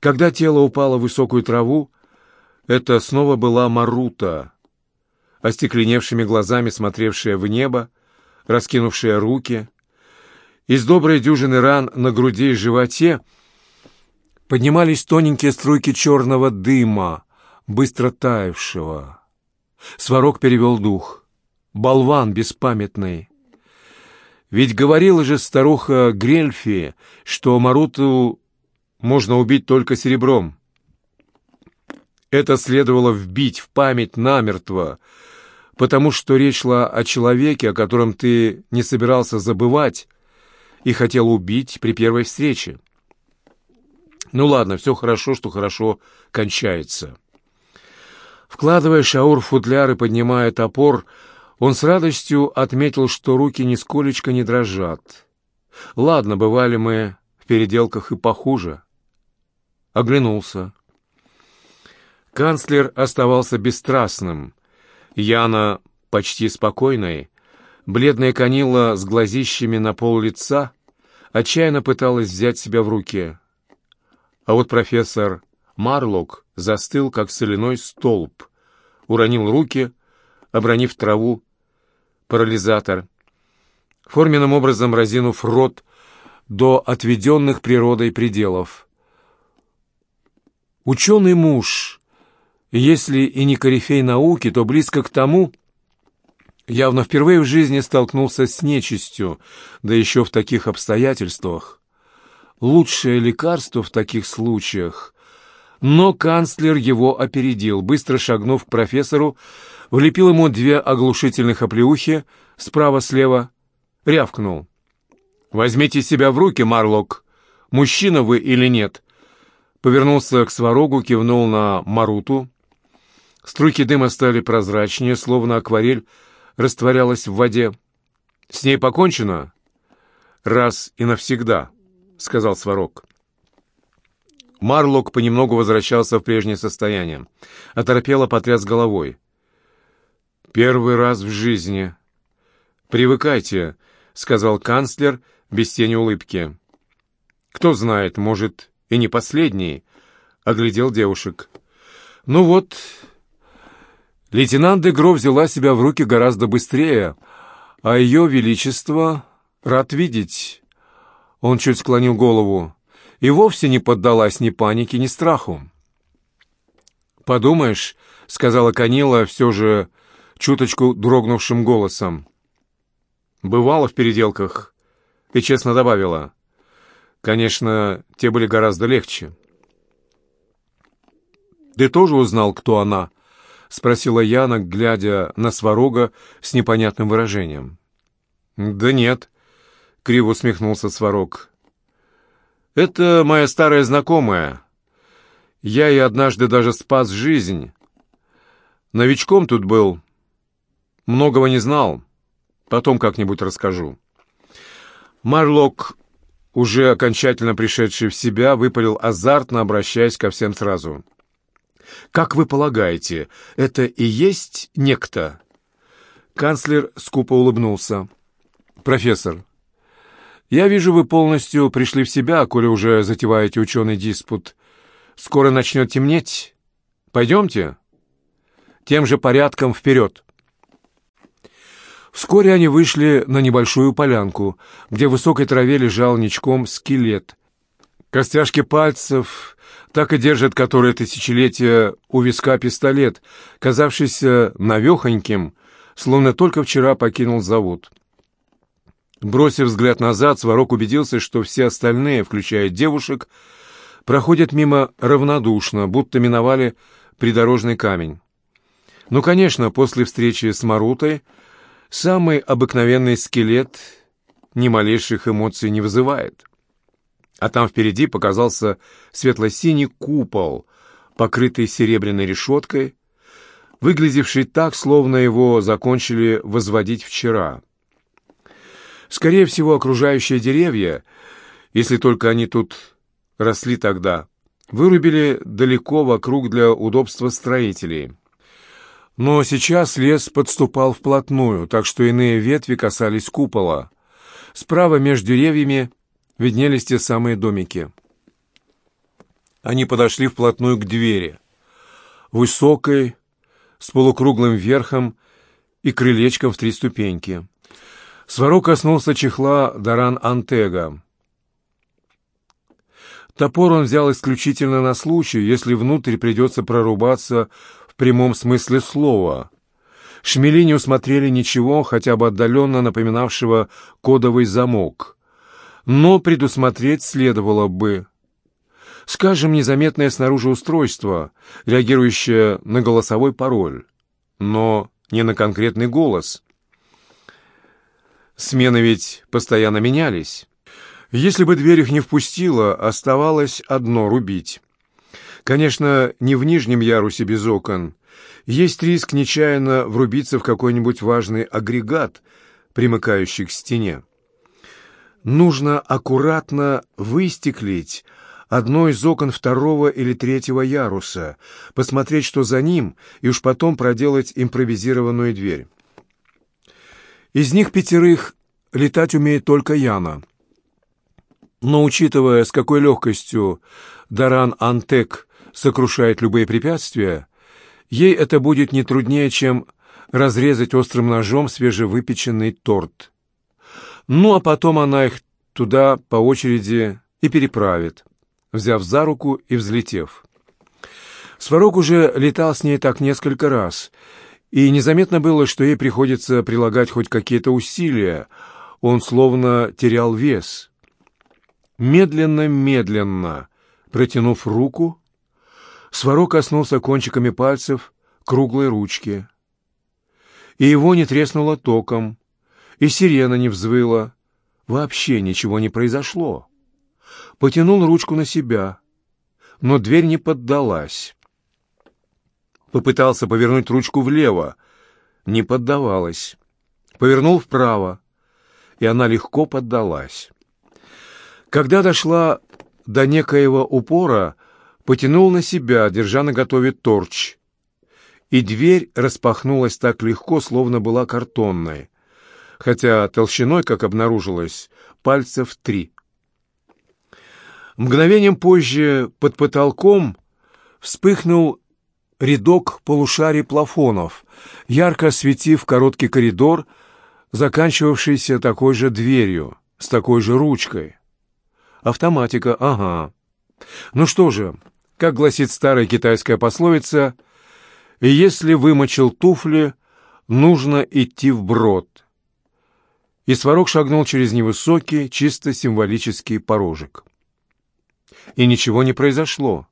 Когда тело упало в высокую траву, это снова была Марута, остекленевшими глазами смотревшая в небо, раскинувшая руки. Из доброй дюжины ран на груди и животе поднимались тоненькие струйки черного дыма, быстро таявшего. Сварог перевел дух. Болван беспамятный. Ведь говорила же старуха Грельфи, что Маруту можно убить только серебром. Это следовало вбить в память намертво, потому что речь шла о человеке, о котором ты не собирался забывать и хотел убить при первой встрече. Ну ладно, все хорошо, что хорошо кончается. Вкладывая шаур в футляр и поднимая топор, он с радостью отметил, что руки нисколечко не дрожат. Ладно, бывали мы в переделках и похуже. Оглянулся. Канцлер оставался бесстрастным. Яна почти спокойной. Бледная Канила с глазищами на пол лица отчаянно пыталась взять себя в руки. А вот профессор Марлок застыл, как соляной столб, уронил руки, обронив траву, парализатор, форменным образом разинув рот до отведенных природой пределов. Ученый муж, если и не корифей науки, то близко к тому, явно впервые в жизни столкнулся с нечистью, да еще в таких обстоятельствах. Лучшее лекарство в таких случаях но канцлер его опередил, быстро шагнув к профессору, влепил ему две оглушительных оплеухи справа-слева, рявкнул. «Возьмите себя в руки, Марлок, мужчина вы или нет?» Повернулся к сварогу, кивнул на Маруту. Струйки дыма стали прозрачнее, словно акварель растворялась в воде. «С ней покончено?» «Раз и навсегда», — сказал сварог. Марлок понемногу возвращался в прежнее состояние. Оторопело потряс головой. «Первый раз в жизни». «Привыкайте», — сказал канцлер без тени улыбки. «Кто знает, может, и не последний», — оглядел девушек. «Ну вот, лейтенант Дегро взяла себя в руки гораздо быстрее, а ее величество рад видеть». Он чуть склонил голову и вовсе не поддалась ни панике, ни страху. «Подумаешь», — сказала Канила все же чуточку дрогнувшим голосом. «Бывало в переделках», и честно добавила. «Конечно, те были гораздо легче». «Ты тоже узнал, кто она?» — спросила Яна, глядя на Сварога с непонятным выражением. «Да нет», — криво усмехнулся Сварог. Это моя старая знакомая. Я ей однажды даже спас жизнь. Новичком тут был. Многого не знал. Потом как-нибудь расскажу. Марлок, уже окончательно пришедший в себя, выпалил азартно, обращаясь ко всем сразу. «Как вы полагаете, это и есть некто?» Канцлер скупо улыбнулся. «Профессор, я вижу, вы полностью пришли в себя, коли уже затеваете ученый диспут. Скоро начнет темнеть. Пойдемте? Тем же порядком вперед. Вскоре они вышли на небольшую полянку, где в высокой траве лежал ничком скелет. Костяшки пальцев так и держат которые тысячелетия у виска пистолет, казавшийся навехоньким, словно только вчера покинул завод. Бросив взгляд назад, Сварог убедился, что все остальные, включая девушек, проходят мимо равнодушно, будто миновали придорожный камень. Ну, конечно, после встречи с Марутой самый обыкновенный скелет ни малейших эмоций не вызывает. а там впереди показался светло-синий купол, покрытый серебряной решеткой, выглядевший так, словно его закончили возводить вчера. Скорее всего, окружающие деревья, если только они тут росли тогда, вырубили далеко вокруг для удобства строителей. Но сейчас лес подступал вплотную, так что иные ветви касались купола. Справа между деревьями виднелись те самые домики. Они подошли вплотную к двери. Высокой, с полукруглым верхом и крылечком в три ступеньки. Сварог коснулся чехла Даран Антега. Топор он взял исключительно на случай, если внутрь придется прорубаться в прямом смысле слова. Шмели не усмотрели ничего, хотя бы отдаленно напоминавшего кодовый замок. Но предусмотреть следовало бы. Скажем, незаметное снаружи устройство, реагирующее на голосовой пароль, но не на конкретный голос. Смены ведь постоянно менялись. Если бы дверь их не впустила, оставалось одно — рубить. Конечно, не в нижнем ярусе без окон. Есть риск нечаянно врубиться в какой-нибудь важный агрегат, примыкающий к стене. Нужно аккуратно выстеклить одно из окон второго или третьего яруса, посмотреть, что за ним, и уж потом проделать импровизированную дверь. Из них пятерых летать умеет только Яна — но учитывая, с какой легкостью Даран Антек сокрушает любые препятствия, ей это будет не труднее, чем разрезать острым ножом свежевыпеченный торт. Ну, а потом она их туда по очереди и переправит, взяв за руку и взлетев. Сварог уже летал с ней так несколько раз, и незаметно было, что ей приходится прилагать хоть какие-то усилия, он словно терял вес — Медленно-медленно, протянув руку, Сварог коснулся кончиками пальцев круглой ручки. И его не треснуло током, и сирена не взвыла. Вообще ничего не произошло. Потянул ручку на себя, но дверь не поддалась. Попытался повернуть ручку влево, не поддавалась. Повернул вправо, и она легко поддалась. Когда дошла до некоего упора, потянул на себя, держа наготове торч. И дверь распахнулась так легко, словно была картонной, хотя толщиной, как обнаружилось, пальцев три. Мгновением позже под потолком вспыхнул рядок полушарий плафонов, ярко осветив короткий коридор, заканчивавшийся такой же дверью, с такой же ручкой. Автоматика, ага. Ну что же, как гласит старая китайская пословица, если вымочил туфли, нужно идти вброд. И Сварог шагнул через невысокий, чисто символический порожек. И ничего не произошло.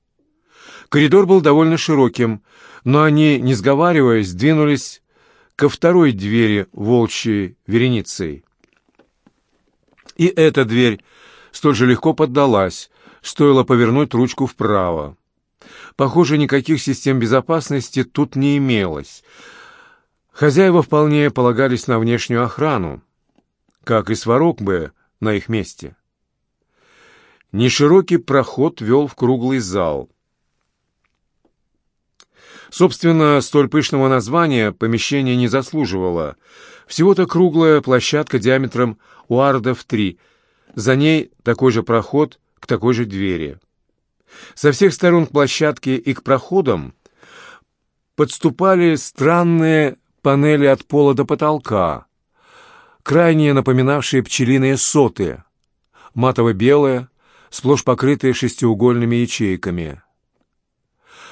Коридор был довольно широким, но они, не сговариваясь, двинулись ко второй двери волчьей вереницей. И эта дверь столь же легко поддалась, стоило повернуть ручку вправо. Похоже, никаких систем безопасности тут не имелось. Хозяева вполне полагались на внешнюю охрану, как и Сварог бы на их месте. Неширокий проход вел в круглый зал. Собственно, столь пышного названия помещение не заслуживало. Всего-то круглая площадка диаметром у ардов три — за ней такой же проход к такой же двери. Со всех сторон к площадке и к проходам подступали странные панели от пола до потолка, крайне напоминавшие пчелиные соты, матово-белые, сплошь покрытые шестиугольными ячейками.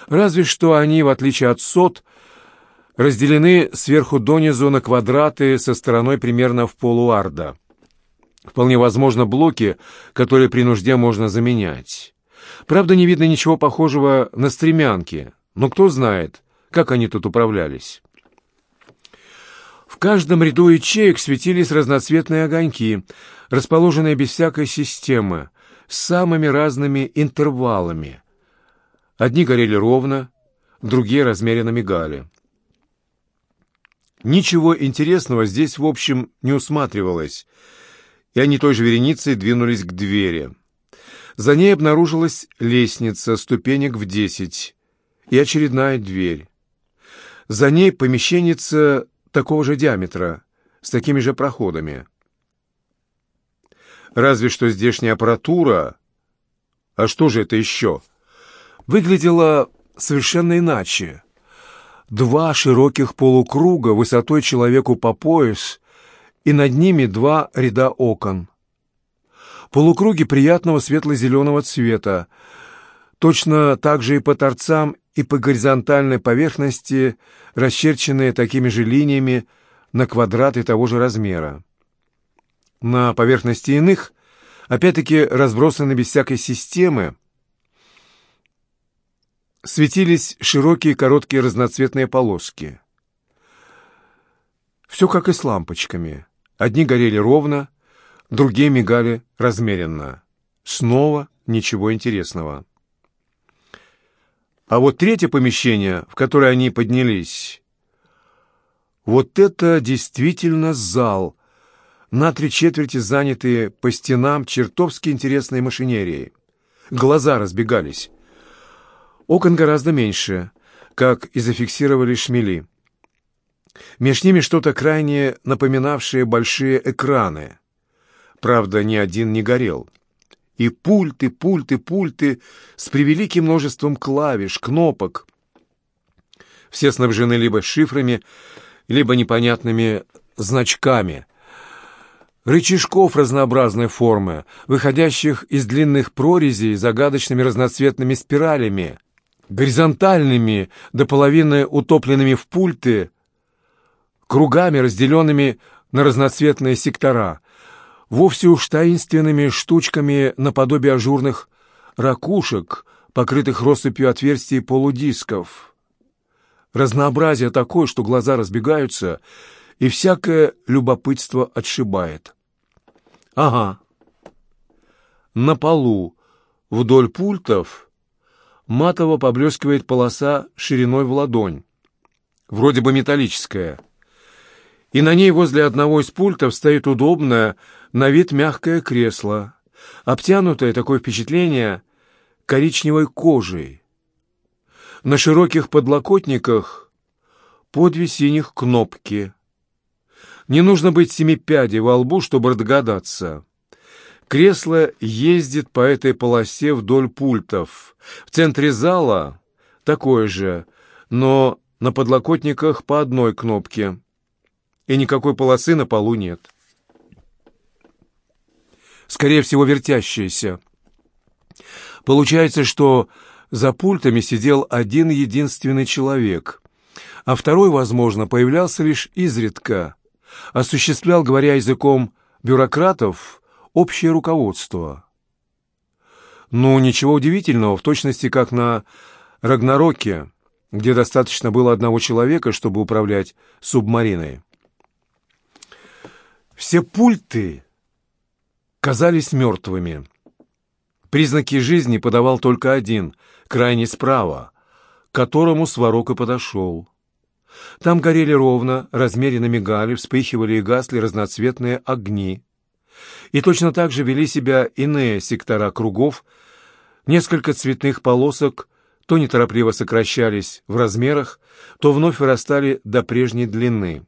Разве что они, в отличие от сот, разделены сверху донизу на квадраты со стороной примерно в полуарда. Вполне возможно, блоки, которые при нужде можно заменять. Правда, не видно ничего похожего на стремянки, но кто знает, как они тут управлялись. В каждом ряду ячеек светились разноцветные огоньки, расположенные без всякой системы, с самыми разными интервалами. Одни горели ровно, другие размеренно мигали. Ничего интересного здесь, в общем, не усматривалось, и они той же вереницей двинулись к двери. За ней обнаружилась лестница, ступенек в десять, и очередная дверь. За ней помещенница такого же диаметра, с такими же проходами. Разве что здешняя аппаратура, а что же это еще, выглядела совершенно иначе. Два широких полукруга высотой человеку по пояс, и над ними два ряда окон. Полукруги приятного светло-зеленого цвета, точно так же и по торцам и по горизонтальной поверхности, расчерченные такими же линиями на квадраты того же размера. На поверхности иных, опять-таки разбросаны без всякой системы, светились широкие короткие разноцветные полоски. Все как и с лампочками. Одни горели ровно, другие мигали размеренно. Снова ничего интересного. А вот третье помещение, в которое они поднялись, вот это действительно зал, на три четверти занятые по стенам чертовски интересной машинерией. Глаза разбегались. Окон гораздо меньше, как и зафиксировали шмели. Меж ними что-то крайне напоминавшее большие экраны. Правда, ни один не горел. И пульты, пульты, пульты с превеликим множеством клавиш, кнопок. Все снабжены либо шифрами, либо непонятными значками. Рычажков разнообразной формы, выходящих из длинных прорезей загадочными разноцветными спиралями, горизонтальными до половины утопленными в пульты, кругами, разделенными на разноцветные сектора, вовсе уж таинственными штучками наподобие ажурных ракушек, покрытых россыпью отверстий полудисков. Разнообразие такое, что глаза разбегаются, и всякое любопытство отшибает. Ага. На полу, вдоль пультов, матово поблескивает полоса шириной в ладонь, вроде бы металлическая. И на ней возле одного из пультов стоит удобное, на вид мягкое кресло, обтянутое, такое впечатление, коричневой кожей. На широких подлокотниках по две синих кнопки. Не нужно быть семипядей во лбу, чтобы догадаться. Кресло ездит по этой полосе вдоль пультов. В центре зала такое же, но на подлокотниках по одной кнопке. И никакой полосы на полу нет. Скорее всего, вертящаяся. Получается, что за пультами сидел один единственный человек, а второй, возможно, появлялся лишь изредка, осуществлял, говоря языком бюрократов, общее руководство. Ну, ничего удивительного, в точности как на Рагнароке, где достаточно было одного человека, чтобы управлять субмариной. Все пульты казались мертвыми. Признаки жизни подавал только один, крайне справа, к которому Сварог и подошел. Там горели ровно, размеренно мигали, вспыхивали и гасли разноцветные огни. И точно так же вели себя иные сектора кругов, несколько цветных полосок то неторопливо сокращались в размерах, то вновь вырастали до прежней длины.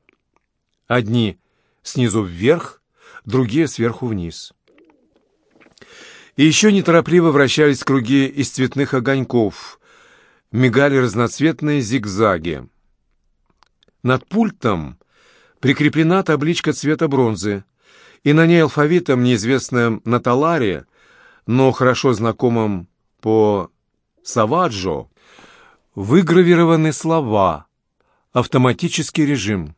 Одни снизу вверх, другие сверху вниз. И еще неторопливо вращались круги из цветных огоньков, мигали разноцветные зигзаги. Над пультом прикреплена табличка цвета бронзы, и на ней алфавитом, неизвестным на Таларе, но хорошо знакомым по Саваджо, выгравированы слова «Автоматический режим».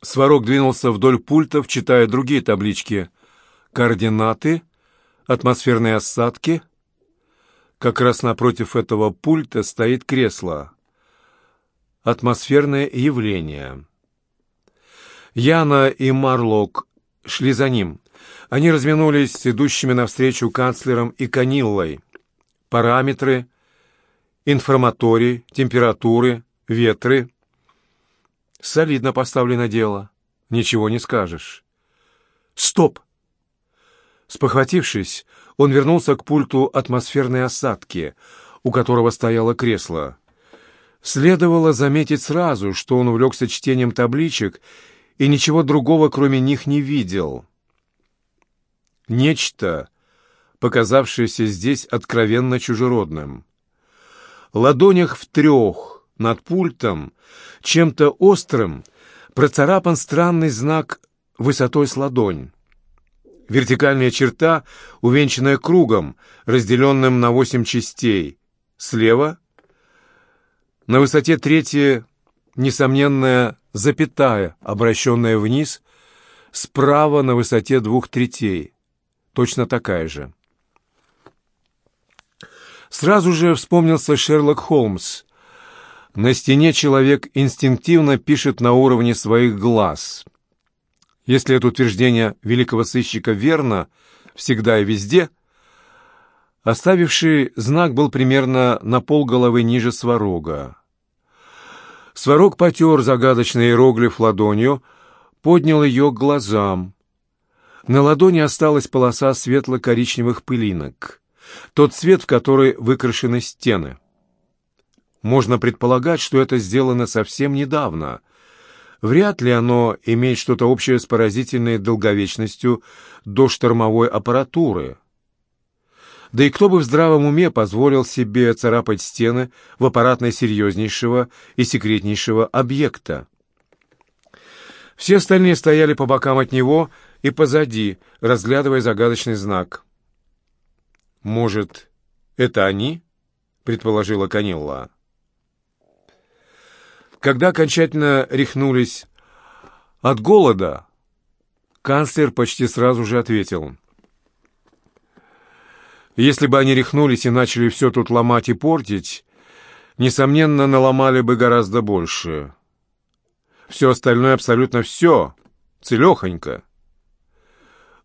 Сварог двинулся вдоль пультов, читая другие таблички «Координаты», атмосферные осадки. Как раз напротив этого пульта стоит кресло. Атмосферное явление. Яна и Марлок шли за ним. Они разминулись с идущими навстречу канцлером и Каниллой. Параметры, информаторий, температуры, ветры. Солидно поставлено дело. Ничего не скажешь. Стоп! Спохватившись, он вернулся к пульту атмосферной осадки, у которого стояло кресло. Следовало заметить сразу, что он увлекся чтением табличек и ничего другого, кроме них, не видел. Нечто, показавшееся здесь откровенно чужеродным. Ладонях в трех над пультом чем-то острым процарапан странный знак высотой с ладонь. Вертикальная черта, увенчанная кругом, разделенным на восемь частей. Слева на высоте третья несомненная запятая, обращенная вниз, справа на высоте двух третей, точно такая же. Сразу же вспомнился Шерлок Холмс. На стене человек инстинктивно пишет на уровне своих глаз. Если это утверждение великого сыщика верно, всегда и везде, оставивший знак был примерно на полголовы ниже сварога. Сварог потер загадочный иероглиф ладонью, поднял ее к глазам. На ладони осталась полоса светло-коричневых пылинок. Тот цвет, в который выкрашены стены. Можно предполагать, что это сделано совсем недавно. Вряд ли оно имеет что-то общее с поразительной долговечностью доштормовой аппаратуры. Да и кто бы в здравом уме позволил себе царапать стены в аппаратной серьезнейшего и секретнейшего объекта? Все остальные стояли по бокам от него и позади, разглядывая загадочный знак. «Может, это они?» — предположила Канилла. Когда окончательно рехнулись от голода, канцлер почти сразу же ответил — если бы они рехнулись и начали все тут ломать и портить, несомненно, наломали бы гораздо больше. Все остальное, абсолютно все, целехонько.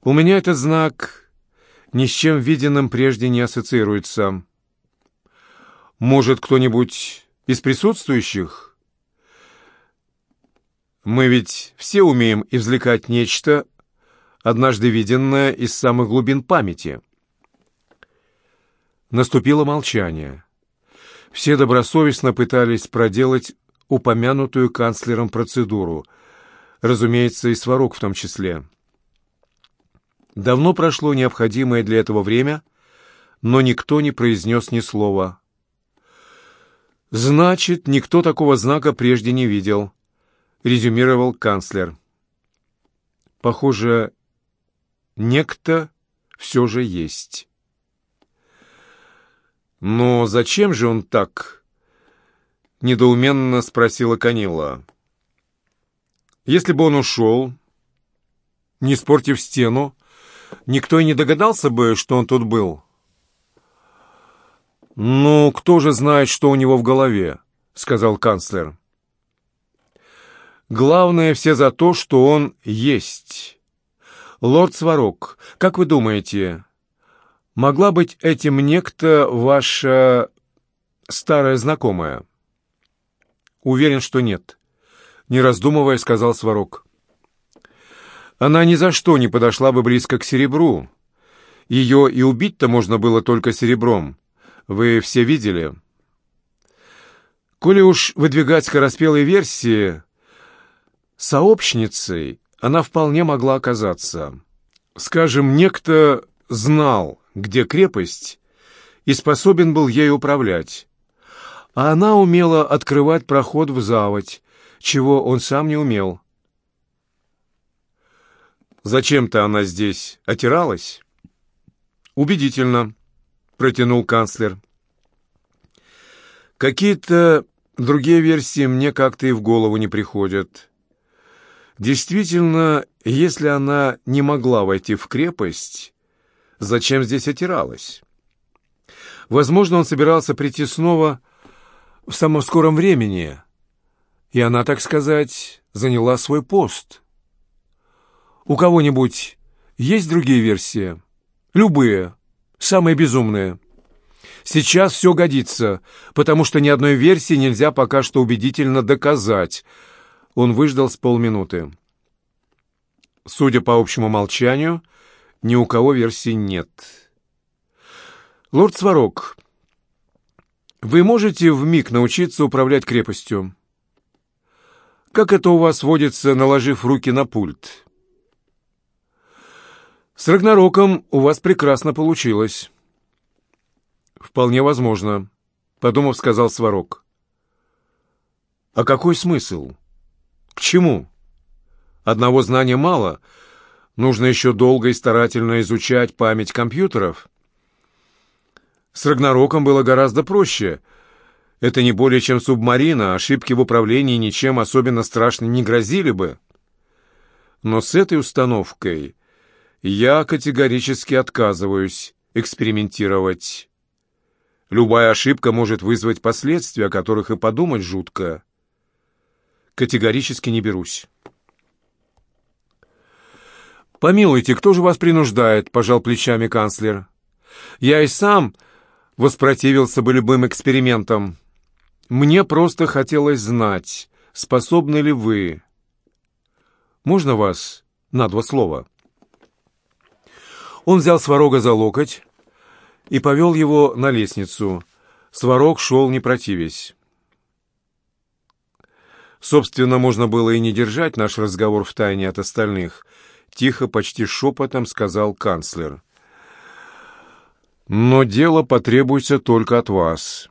У меня этот знак ни с чем виденным прежде не ассоциируется. Может, кто-нибудь из присутствующих? Мы ведь все умеем извлекать нечто, однажды виденное из самых глубин памяти. Наступило молчание. Все добросовестно пытались проделать упомянутую канцлером процедуру, разумеется, и Сварог в том числе. Давно прошло необходимое для этого время, но никто не произнес ни слова. «Значит, никто такого знака прежде не видел», — резюмировал канцлер. «Похоже, некто все же есть». «Но зачем же он так?» — недоуменно спросила Канила. «Если бы он ушел, не испортив стену, никто и не догадался бы, что он тут был». «Ну, кто же знает, что у него в голове?» — сказал канцлер. «Главное все за то, что он есть. Лорд Сварог, как вы думаете, Могла быть этим некто ваша старая знакомая? Уверен, что нет. Не раздумывая, сказал Сварог. Она ни за что не подошла бы близко к серебру. Ее и убить-то можно было только серебром. Вы все видели? Коли уж выдвигать скороспелые версии, сообщницей она вполне могла оказаться. Скажем, некто знал, где крепость, и способен был ей управлять. А она умела открывать проход в заводь, чего он сам не умел. Зачем-то она здесь отиралась? Убедительно, протянул канцлер. Какие-то другие версии мне как-то и в голову не приходят. Действительно, если она не могла войти в крепость, зачем здесь отиралась. Возможно, он собирался прийти снова в самом скором времени, и она, так сказать, заняла свой пост. У кого-нибудь Есть другие версии? Любые. Самые безумные. Сейчас все годится, потому что ни одной версии нельзя пока что убедительно доказать. Он выждал с полминуты. Судя по общему молчанию, ни у кого версий нет. Лорд Сварог, вы можете вмиг научиться управлять крепостью? Как это у вас водится, наложив руки на пульт? С Рагнароком у вас прекрасно получилось. Вполне возможно, подумав, сказал Сварог. А какой смысл? К чему? Одного знания мало. Нужно еще долго и старательно изучать память компьютеров. С Рагнароком было гораздо проще. Это не более чем субмарина, ошибки в управлении ничем особенно страшным не грозили бы. Но с этой установкой я категорически отказываюсь экспериментировать. Любая ошибка может вызвать последствия, о которых и подумать жутко. Категорически не берусь. «Помилуйте, кто же вас принуждает?» — пожал плечами канцлер. «Я и сам воспротивился бы любым экспериментам. Мне просто хотелось знать, способны ли вы. Можно вас на два слова?» Он взял Сварога за локоть и повел его на лестницу. Сварог шел, не противясь. Собственно, можно было и не держать наш разговор в тайне от остальных. Тихо, почти шепотом сказал канцлер. Но дело потребуется только от вас.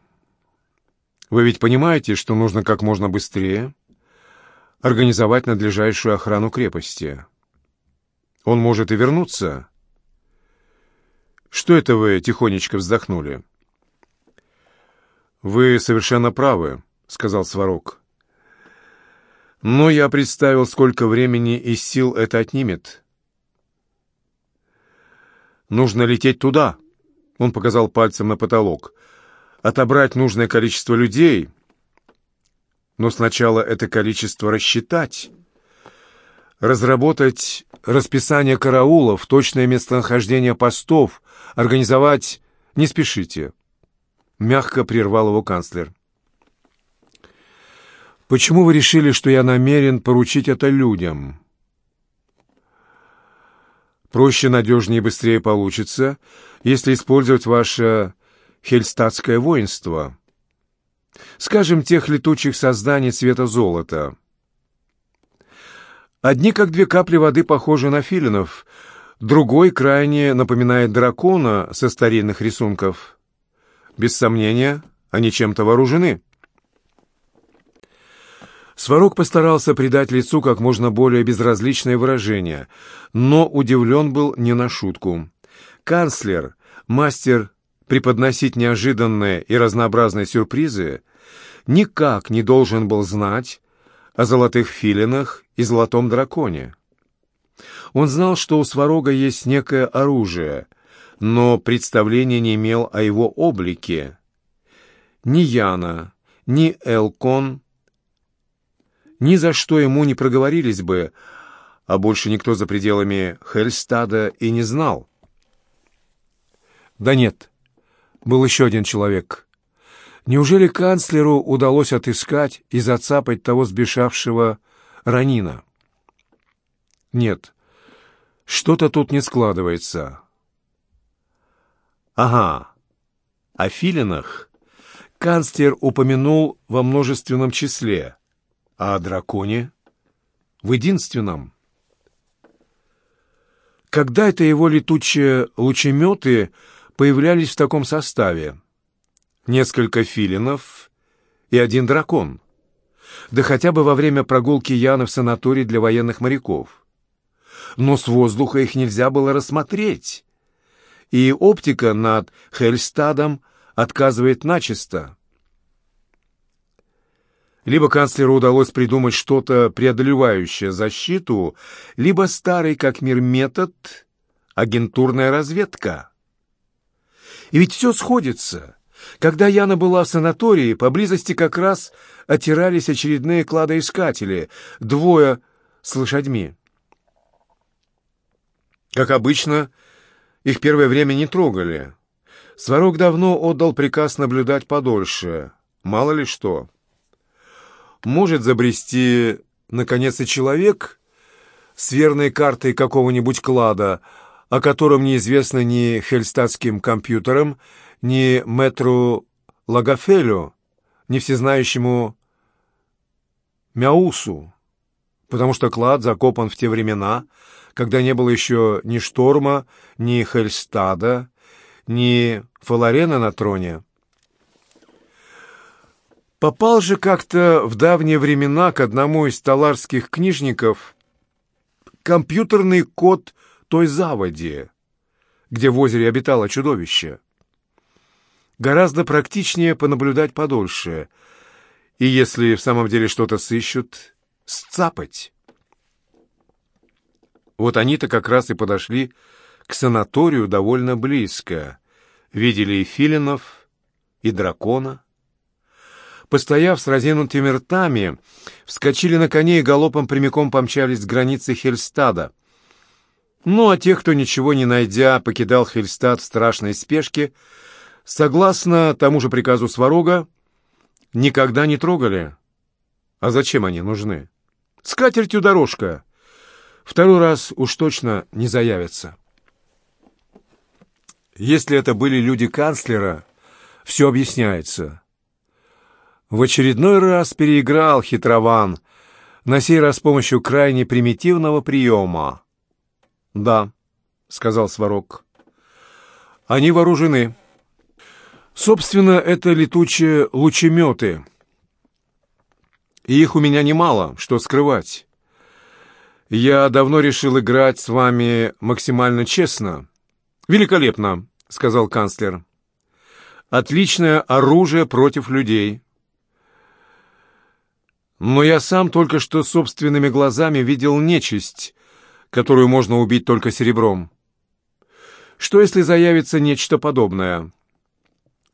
Вы ведь понимаете, что нужно как можно быстрее организовать надлежащую охрану крепости. Он может и вернуться. Что это вы тихонечко вздохнули? Вы совершенно правы, сказал Сварог. Но я представил, сколько времени и сил это отнимет. Нужно лететь туда, он показал пальцем на потолок. Отобрать нужное количество людей, но сначала это количество рассчитать разработать расписание караулов, точное местонахождение постов, организовать... Не спешите. Мягко прервал его канцлер. Почему вы решили, что я намерен поручить это людям? Проще, надежнее и быстрее получится, если использовать ваше хельстатское воинство. Скажем, тех летучих созданий цвета золота. Одни, как две капли воды, похожи на филинов, другой крайне напоминает дракона со старинных рисунков. Без сомнения, они чем-то вооружены. Сварог постарался придать лицу как можно более безразличное выражение, но удивлен был не на шутку. Канцлер, мастер преподносить неожиданные и разнообразные сюрпризы, никак не должен был знать, о золотых филинах и золотом драконе. Он знал, что у Сварога есть некое оружие, но представления не имел о его облике. Ни Яна, ни Элкон ни за что ему не проговорились бы, а больше никто за пределами Хельстада и не знал. Да нет, был еще один человек — Неужели канцлеру удалось отыскать и зацапать того сбежавшего Ранина? Нет, что-то тут не складывается. Ага, о филинах канцлер упомянул во множественном числе, а о драконе — в единственном. Когда это его летучие лучеметы появлялись в таком составе? несколько филинов и один дракон. Да хотя бы во время прогулки Яна в санаторий для военных моряков. Но с воздуха их нельзя было рассмотреть. И оптика над Хельстадом отказывает начисто. Либо канцлеру удалось придумать что-то преодолевающее защиту, либо старый как мир метод — агентурная разведка. И ведь все сходится. Когда Яна была в санатории, поблизости как раз отирались очередные кладоискатели, двое с лошадьми. Как обычно, их первое время не трогали. Сварог давно отдал приказ наблюдать подольше. Мало ли что. Может забрести, наконец, и человек с верной картой какого-нибудь клада, о котором неизвестно ни хельстатским компьютерам, ни мэтру Лагафелю, ни всезнающему Мяусу, потому что клад закопан в те времена, когда не было еще ни Шторма, ни Хельстада, ни Фаларена на троне. Попал же как-то в давние времена к одному из таларских книжников компьютерный код той заводи, где в озере обитало чудовище. Гораздо практичнее понаблюдать подольше, и если в самом деле что-то сыщут, сцапать. Вот они-то как раз и подошли к санаторию довольно близко. Видели и филинов, и дракона. Постояв с разинутыми ртами, вскочили на коне и галопом прямиком помчались к границе Хельстада. Ну, а тех, кто ничего не найдя, покидал Хельстад в страшной спешке, согласно тому же приказу Сварога, никогда не трогали. А зачем они нужны? С катертью дорожка. Второй раз уж точно не заявятся. Если это были люди канцлера, все объясняется. В очередной раз переиграл хитрован, на сей раз с помощью крайне примитивного приема. «Да», — сказал Сварог, — «они вооружены. Собственно, это летучие лучеметы. И их у меня немало, что скрывать. Я давно решил играть с вами максимально честно». «Великолепно», — сказал канцлер. «Отличное оружие против людей». Но я сам только что собственными глазами видел нечисть, которую можно убить только серебром. Что, если заявится нечто подобное?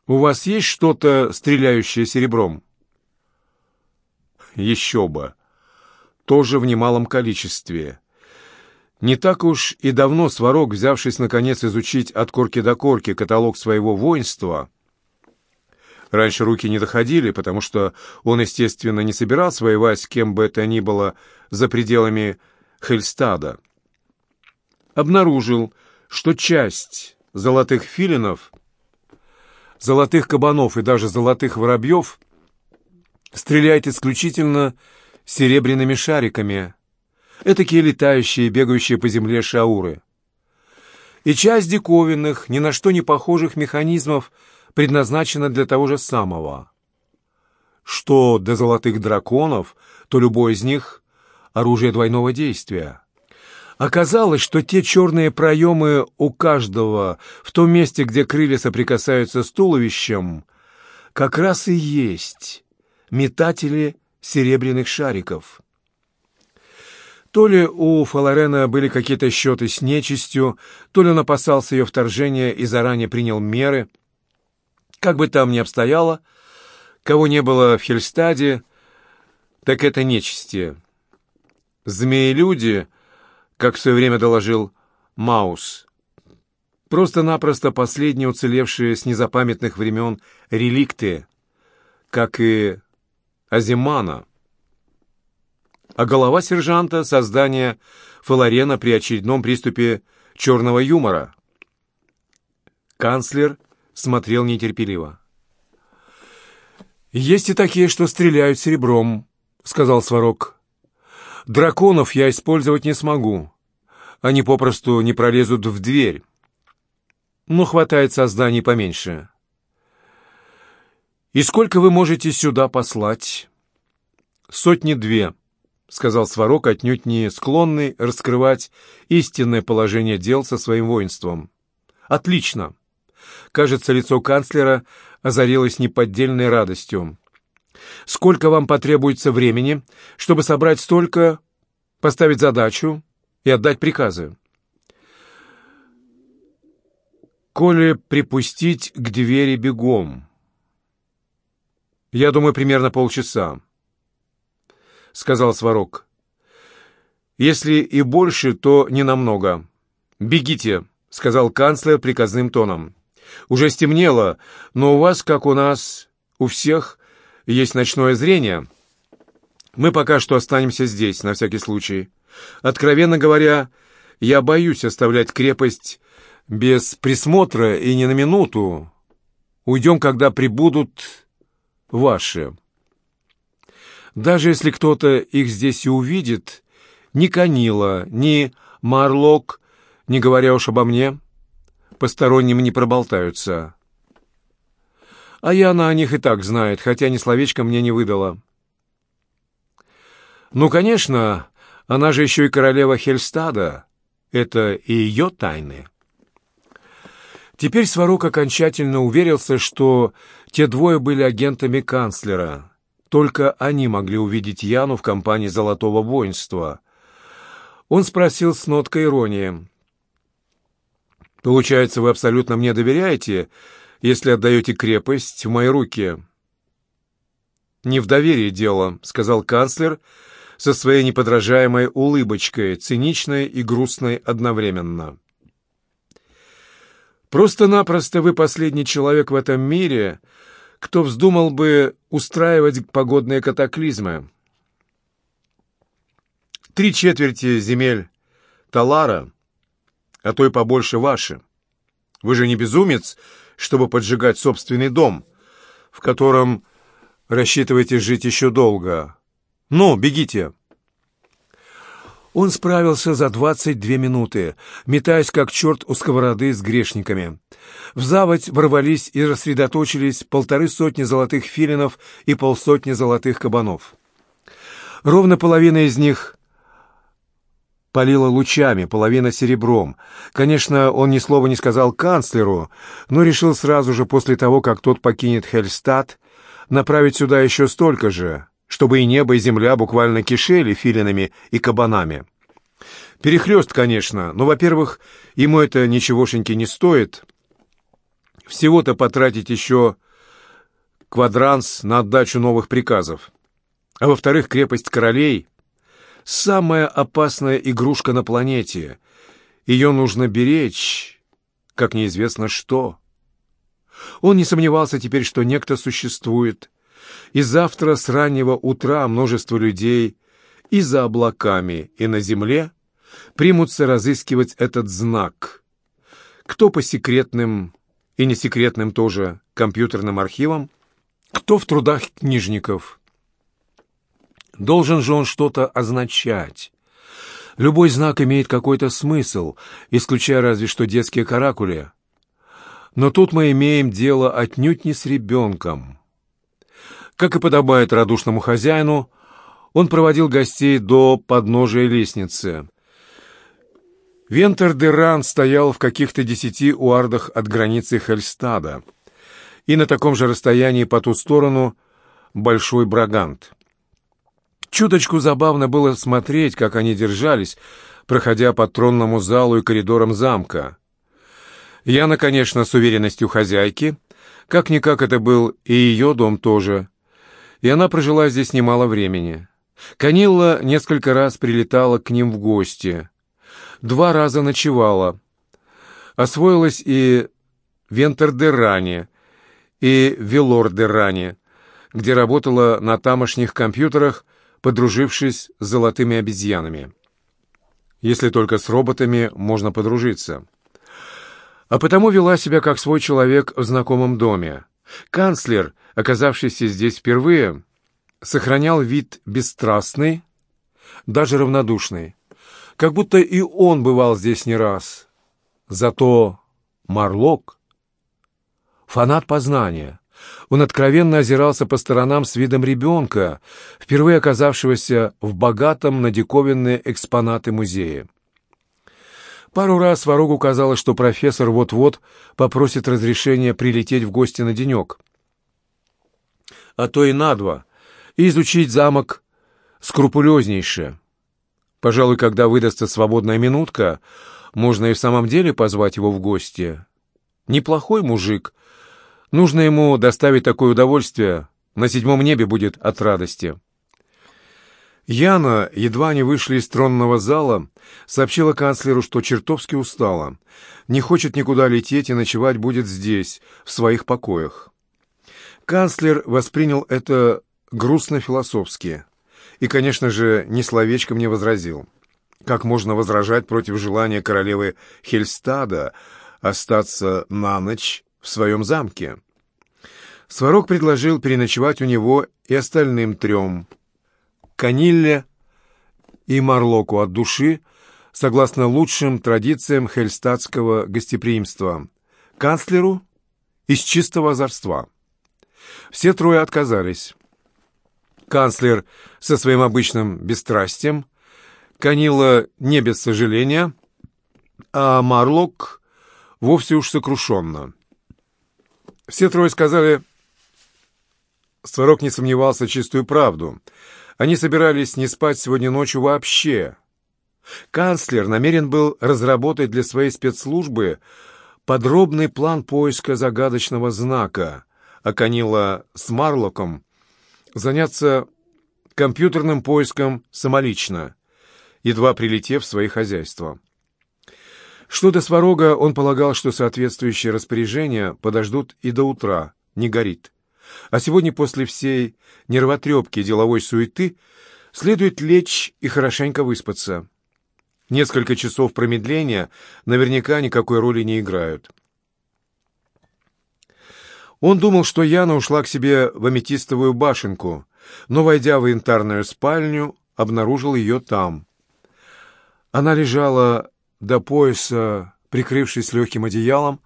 У вас есть что-то, стреляющее серебром? Еще бы. Тоже в немалом количестве. Не так уж и давно Сварог, взявшись наконец изучить от корки до корки каталог своего воинства, раньше руки не доходили, потому что он, естественно, не собирался воевать с кем бы это ни было за пределами Хельстада, обнаружил, что часть золотых филинов, золотых кабанов и даже золотых воробьев стреляет исключительно серебряными шариками, этакие летающие, бегающие по земле шауры. И часть диковинных, ни на что не похожих механизмов предназначена для того же самого. Что до золотых драконов, то любой из них — оружие двойного действия. Оказалось, что те черные проемы у каждого в том месте, где крылья соприкасаются с туловищем, как раз и есть метатели серебряных шариков. То ли у Фаларена были какие-то счеты с нечистью, то ли он опасался ее вторжения и заранее принял меры. Как бы там ни обстояло, кого не было в Хельстаде, так это нечисти. Змеи-люди, как в свое время доложил Маус, просто-напросто последние уцелевшие с незапамятных времен реликты, как и Азимана — а голова сержанта — создание Фаларена при очередном приступе черного юмора. Канцлер смотрел нетерпеливо. «Есть и такие, что стреляют серебром», — сказал Сварог. «Драконов я использовать не смогу. Они попросту не пролезут в дверь. Но хватает созданий поменьше». «И сколько вы можете сюда послать?» «Сотни две», — сказал Сварог, отнюдь не склонный раскрывать истинное положение дел со своим воинством. «Отлично!» Кажется, лицо канцлера озарилось неподдельной радостью. «Сколько вам потребуется времени, чтобы собрать столько, поставить задачу и отдать приказы?» «Коли припустить к двери бегом...» «Я думаю, примерно полчаса». — сказал Сварог. «Если и больше, то не намного. «Бегите», — сказал канцлер приказным тоном. «Уже стемнело, но у вас, как у нас, у всех, есть ночное зрение. Мы пока что останемся здесь, на всякий случай. Откровенно говоря, я боюсь оставлять крепость без присмотра и не на минуту. Уйдем, когда прибудут ваши. Даже если кто-то их здесь и увидит, ни Канила, ни Марлок, не говоря уж обо мне, посторонним не проболтаются. А я на них и так знает, хотя ни словечко мне не выдала. Ну, конечно, она же еще и королева Хельстада. Это и ее тайны. Теперь Сварог окончательно уверился, что те двое были агентами канцлера. Только они могли увидеть Яну в компании «Золотого воинства». Он спросил с ноткой иронии. «Получается, вы абсолютно мне доверяете, если отдаете крепость в мои руки?» «Не в доверии дело», — сказал канцлер со своей неподражаемой улыбочкой, циничной и грустной одновременно. «Просто-напросто вы последний человек в этом мире, кто вздумал бы устраивать погодные катаклизмы. Три четверти земель Талара, а то и побольше ваши. Вы же не безумец, чтобы поджигать собственный дом, в котором рассчитываете жить еще долго. Ну, бегите!» Он справился за двадцать две минуты, метаясь как черт у сковороды с грешниками. В заводь ворвались и рассредоточились полторы сотни золотых филинов и полсотни золотых кабанов. Ровно половина из них палила лучами, половина серебром. Конечно, он ни слова не сказал канцлеру, но решил сразу же после того, как тот покинет Хельстад, направить сюда еще столько же, чтобы и небо, и земля буквально кишели филинами и кабанами. Перехлёст, конечно, но, во-первых, ему это ничегошеньки не стоит. Всего-то потратить еще квадранс на отдачу новых приказов. А во-вторых, крепость королей — самая опасная игрушка на планете. Ее нужно беречь, как неизвестно что. Он не сомневался теперь, что некто существует, и завтра с раннего утра множество людей и за облаками, и на земле примутся разыскивать этот знак. Кто по секретным и несекретным тоже компьютерным архивам, кто в трудах книжников. Должен же он что-то означать. Любой знак имеет какой-то смысл, исключая разве что детские каракули. Но тут мы имеем дело отнюдь не с ребенком. Как и подобает радушному хозяину, он проводил гостей до подножия лестницы. Вентер-де-Ран стоял в каких-то десяти уардах от границы Хельстада, и на таком же расстоянии по ту сторону Большой Брагант. Чуточку забавно было смотреть, как они держались, проходя по тронному залу и коридорам замка. Яна, конечно, с уверенностью хозяйки, как-никак это был и ее дом тоже, и она прожила здесь немало времени. Канилла несколько раз прилетала к ним в гости, два раза ночевала. Освоилась и Вентердеране, и Велордеране, где работала на тамошних компьютерах, подружившись с золотыми обезьянами. Если только с роботами можно подружиться. А потому вела себя как свой человек в знакомом доме. Канцлер, оказавшийся здесь впервые, сохранял вид бесстрастный, даже равнодушный, как будто и он бывал здесь не раз. Зато Марлок — фанат познания. Он откровенно озирался по сторонам с видом ребенка, впервые оказавшегося в богатом на диковинные экспонаты музея. Пару раз Ворогу казалось, что профессор вот-вот попросит разрешения прилететь в гости на денек. А то и на два — и изучить замок скрупулезнейше. Пожалуй, когда выдастся свободная минутка, можно и в самом деле позвать его в гости. Неплохой мужик. Нужно ему доставить такое удовольствие. На седьмом небе будет от радости. Яна, едва они вышли из тронного зала, сообщила канцлеру, что чертовски устала, не хочет никуда лететь и ночевать будет здесь, в своих покоях. Канцлер воспринял это грустно-философски и, конечно же, ни словечком не возразил. Как можно возражать против желания королевы Хельстада остаться на ночь в своем замке? Сварог предложил переночевать у него и остальным трем – Канилле и Марлоку от души, согласно лучшим традициям хельстатского гостеприимства, канцлеру из чистого озорства. Все трое отказались. Канцлер со своим обычным бесстрастием, Канила не без сожаления, а Марлок вовсе уж сокрушенно. Все трое сказали, Сварог не сомневался чистую правду — они собирались не спать сегодня ночью вообще. Канцлер намерен был разработать для своей спецслужбы подробный план поиска загадочного знака, а Канила с Марлоком заняться компьютерным поиском самолично, едва прилетев в свои хозяйства. Что до Сварога, он полагал, что соответствующие распоряжения подождут и до утра, не горит. А сегодня после всей нервотрепки деловой суеты следует лечь и хорошенько выспаться. Несколько часов промедления наверняка никакой роли не играют. Он думал, что Яна ушла к себе в аметистовую башенку, но, войдя в янтарную спальню, обнаружил ее там. Она лежала до пояса, прикрывшись легким одеялом,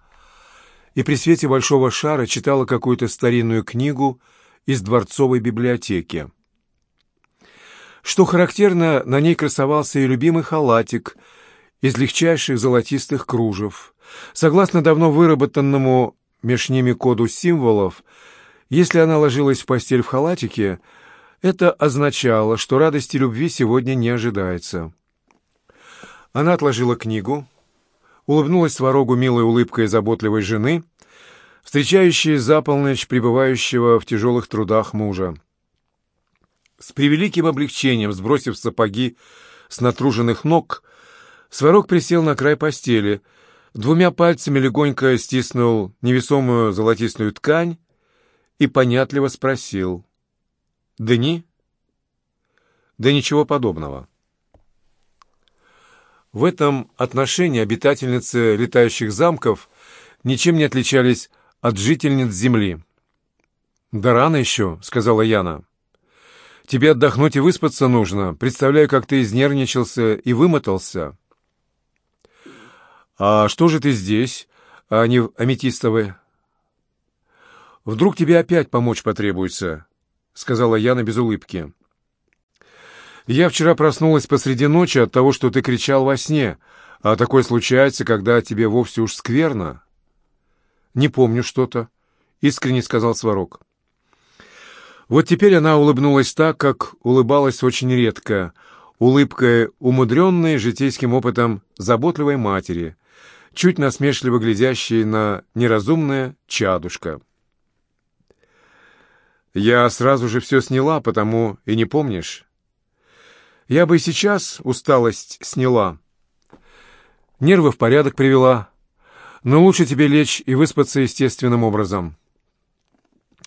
и при свете большого шара читала какую-то старинную книгу из дворцовой библиотеки. Что характерно, на ней красовался и любимый халатик из легчайших золотистых кружев. Согласно давно выработанному меж ними коду символов, если она ложилась в постель в халатике, это означало, что радости любви сегодня не ожидается. Она отложила книгу, улыбнулась Сварогу милой улыбкой заботливой жены, встречающей за полночь пребывающего в тяжелых трудах мужа. С превеликим облегчением, сбросив сапоги с натруженных ног, Сварог присел на край постели, двумя пальцами легонько стиснул невесомую золотистую ткань и понятливо спросил. «Дни?» «Да ничего подобного». В этом отношении обитательницы летающих замков ничем не отличались от жительниц Земли. «Да рано еще», — сказала Яна. «Тебе отдохнуть и выспаться нужно. Представляю, как ты изнервничался и вымотался». «А что же ты здесь, а не в Аметистовой?» «Вдруг тебе опять помочь потребуется», — сказала Яна без улыбки. Я вчера проснулась посреди ночи от того, что ты кричал во сне, а такое случается, когда тебе вовсе уж скверно. Не помню что-то, — искренне сказал Сварог. Вот теперь она улыбнулась так, как улыбалась очень редко, улыбкой умудренной житейским опытом заботливой матери, чуть насмешливо глядящей на неразумное чадушка. Я сразу же все сняла, потому и не помнишь. Я бы и сейчас усталость сняла. Нервы в порядок привела. Но лучше тебе лечь и выспаться естественным образом.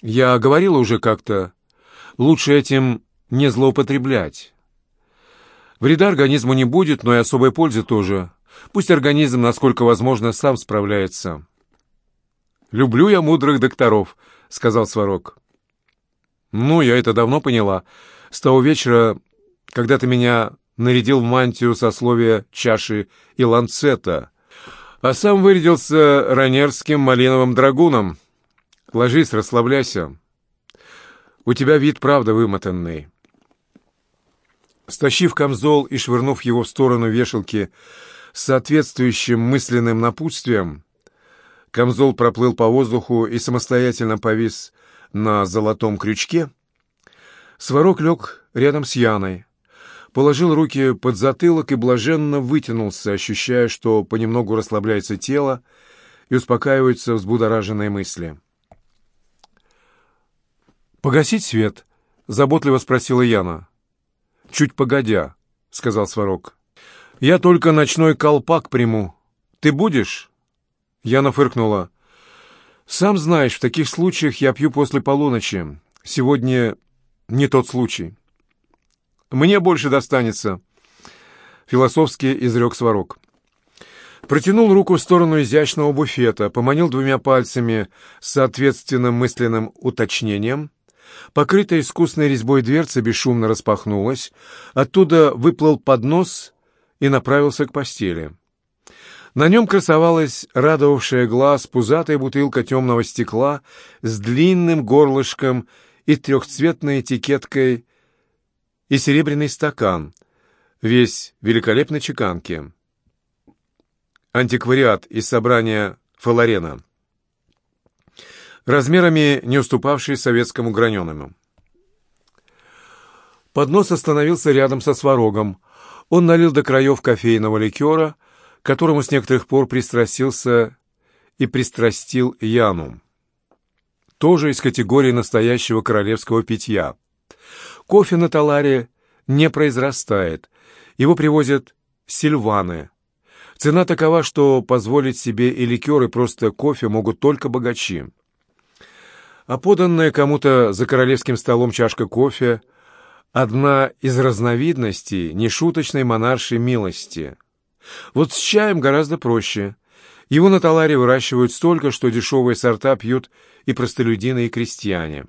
Я говорила уже как-то, лучше этим не злоупотреблять. Вреда организму не будет, но и особой пользы тоже. Пусть организм, насколько возможно, сам справляется. «Люблю я мудрых докторов», — сказал Сварог. «Ну, я это давно поняла. С того вечера, когда ты меня нарядил в мантию сословия чаши и ланцета, а сам вырядился ранерским малиновым драгуном. Ложись, расслабляйся. У тебя вид правда вымотанный. Стащив камзол и швырнув его в сторону вешалки с соответствующим мысленным напутствием, камзол проплыл по воздуху и самостоятельно повис на золотом крючке, Сварог лег рядом с Яной, положил руки под затылок и блаженно вытянулся, ощущая, что понемногу расслабляется тело и успокаиваются взбудораженные мысли. «Погасить свет?» — заботливо спросила Яна. чуть погодя», — сказал Сварог. «Я только ночной колпак приму. Ты будешь?» Яна фыркнула. «Сам знаешь, в таких случаях я пью после полуночи. Сегодня не тот случай». «Мне больше достанется», — философски изрек Сварог. Протянул руку в сторону изящного буфета, поманил двумя пальцами с соответственным мысленным уточнением. Покрытая искусной резьбой дверца бесшумно распахнулась. Оттуда выплыл поднос и направился к постели. На нем красовалась радовавшая глаз пузатая бутылка темного стекла с длинным горлышком и трехцветной этикеткой и серебряный стакан, весь великолепной чеканки. Антиквариат из собрания Фаларена, размерами не уступавший советскому граненому. Поднос остановился рядом со сварогом. Он налил до краев кофейного ликера, которому с некоторых пор пристрастился и пристрастил Яну. Тоже из категории настоящего королевского питья. Кофе на Таларе не произрастает, его привозят сильваны. Цена такова, что позволить себе и ликер, и просто кофе могут только богачи. А поданная кому-то за королевским столом чашка кофе — одна из разновидностей нешуточной монаршей милости. Вот с чаем гораздо проще. Его на таларе выращивают столько, что дешевые сорта пьют и простолюдины, и крестьяне.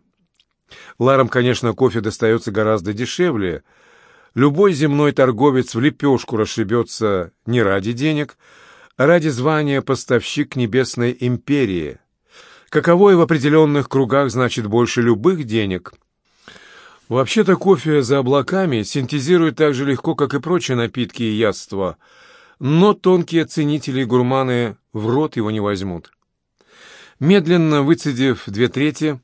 Ларам, конечно, кофе достается гораздо дешевле. Любой земной торговец в лепешку расшибется не ради денег, а ради звания поставщик небесной империи. Каковое в определенных кругах значит больше любых денег. Вообще-то кофе за облаками синтезируют так же легко, как и прочие напитки и яства, но тонкие ценители и гурманы в рот его не возьмут. Медленно выцедив две трети,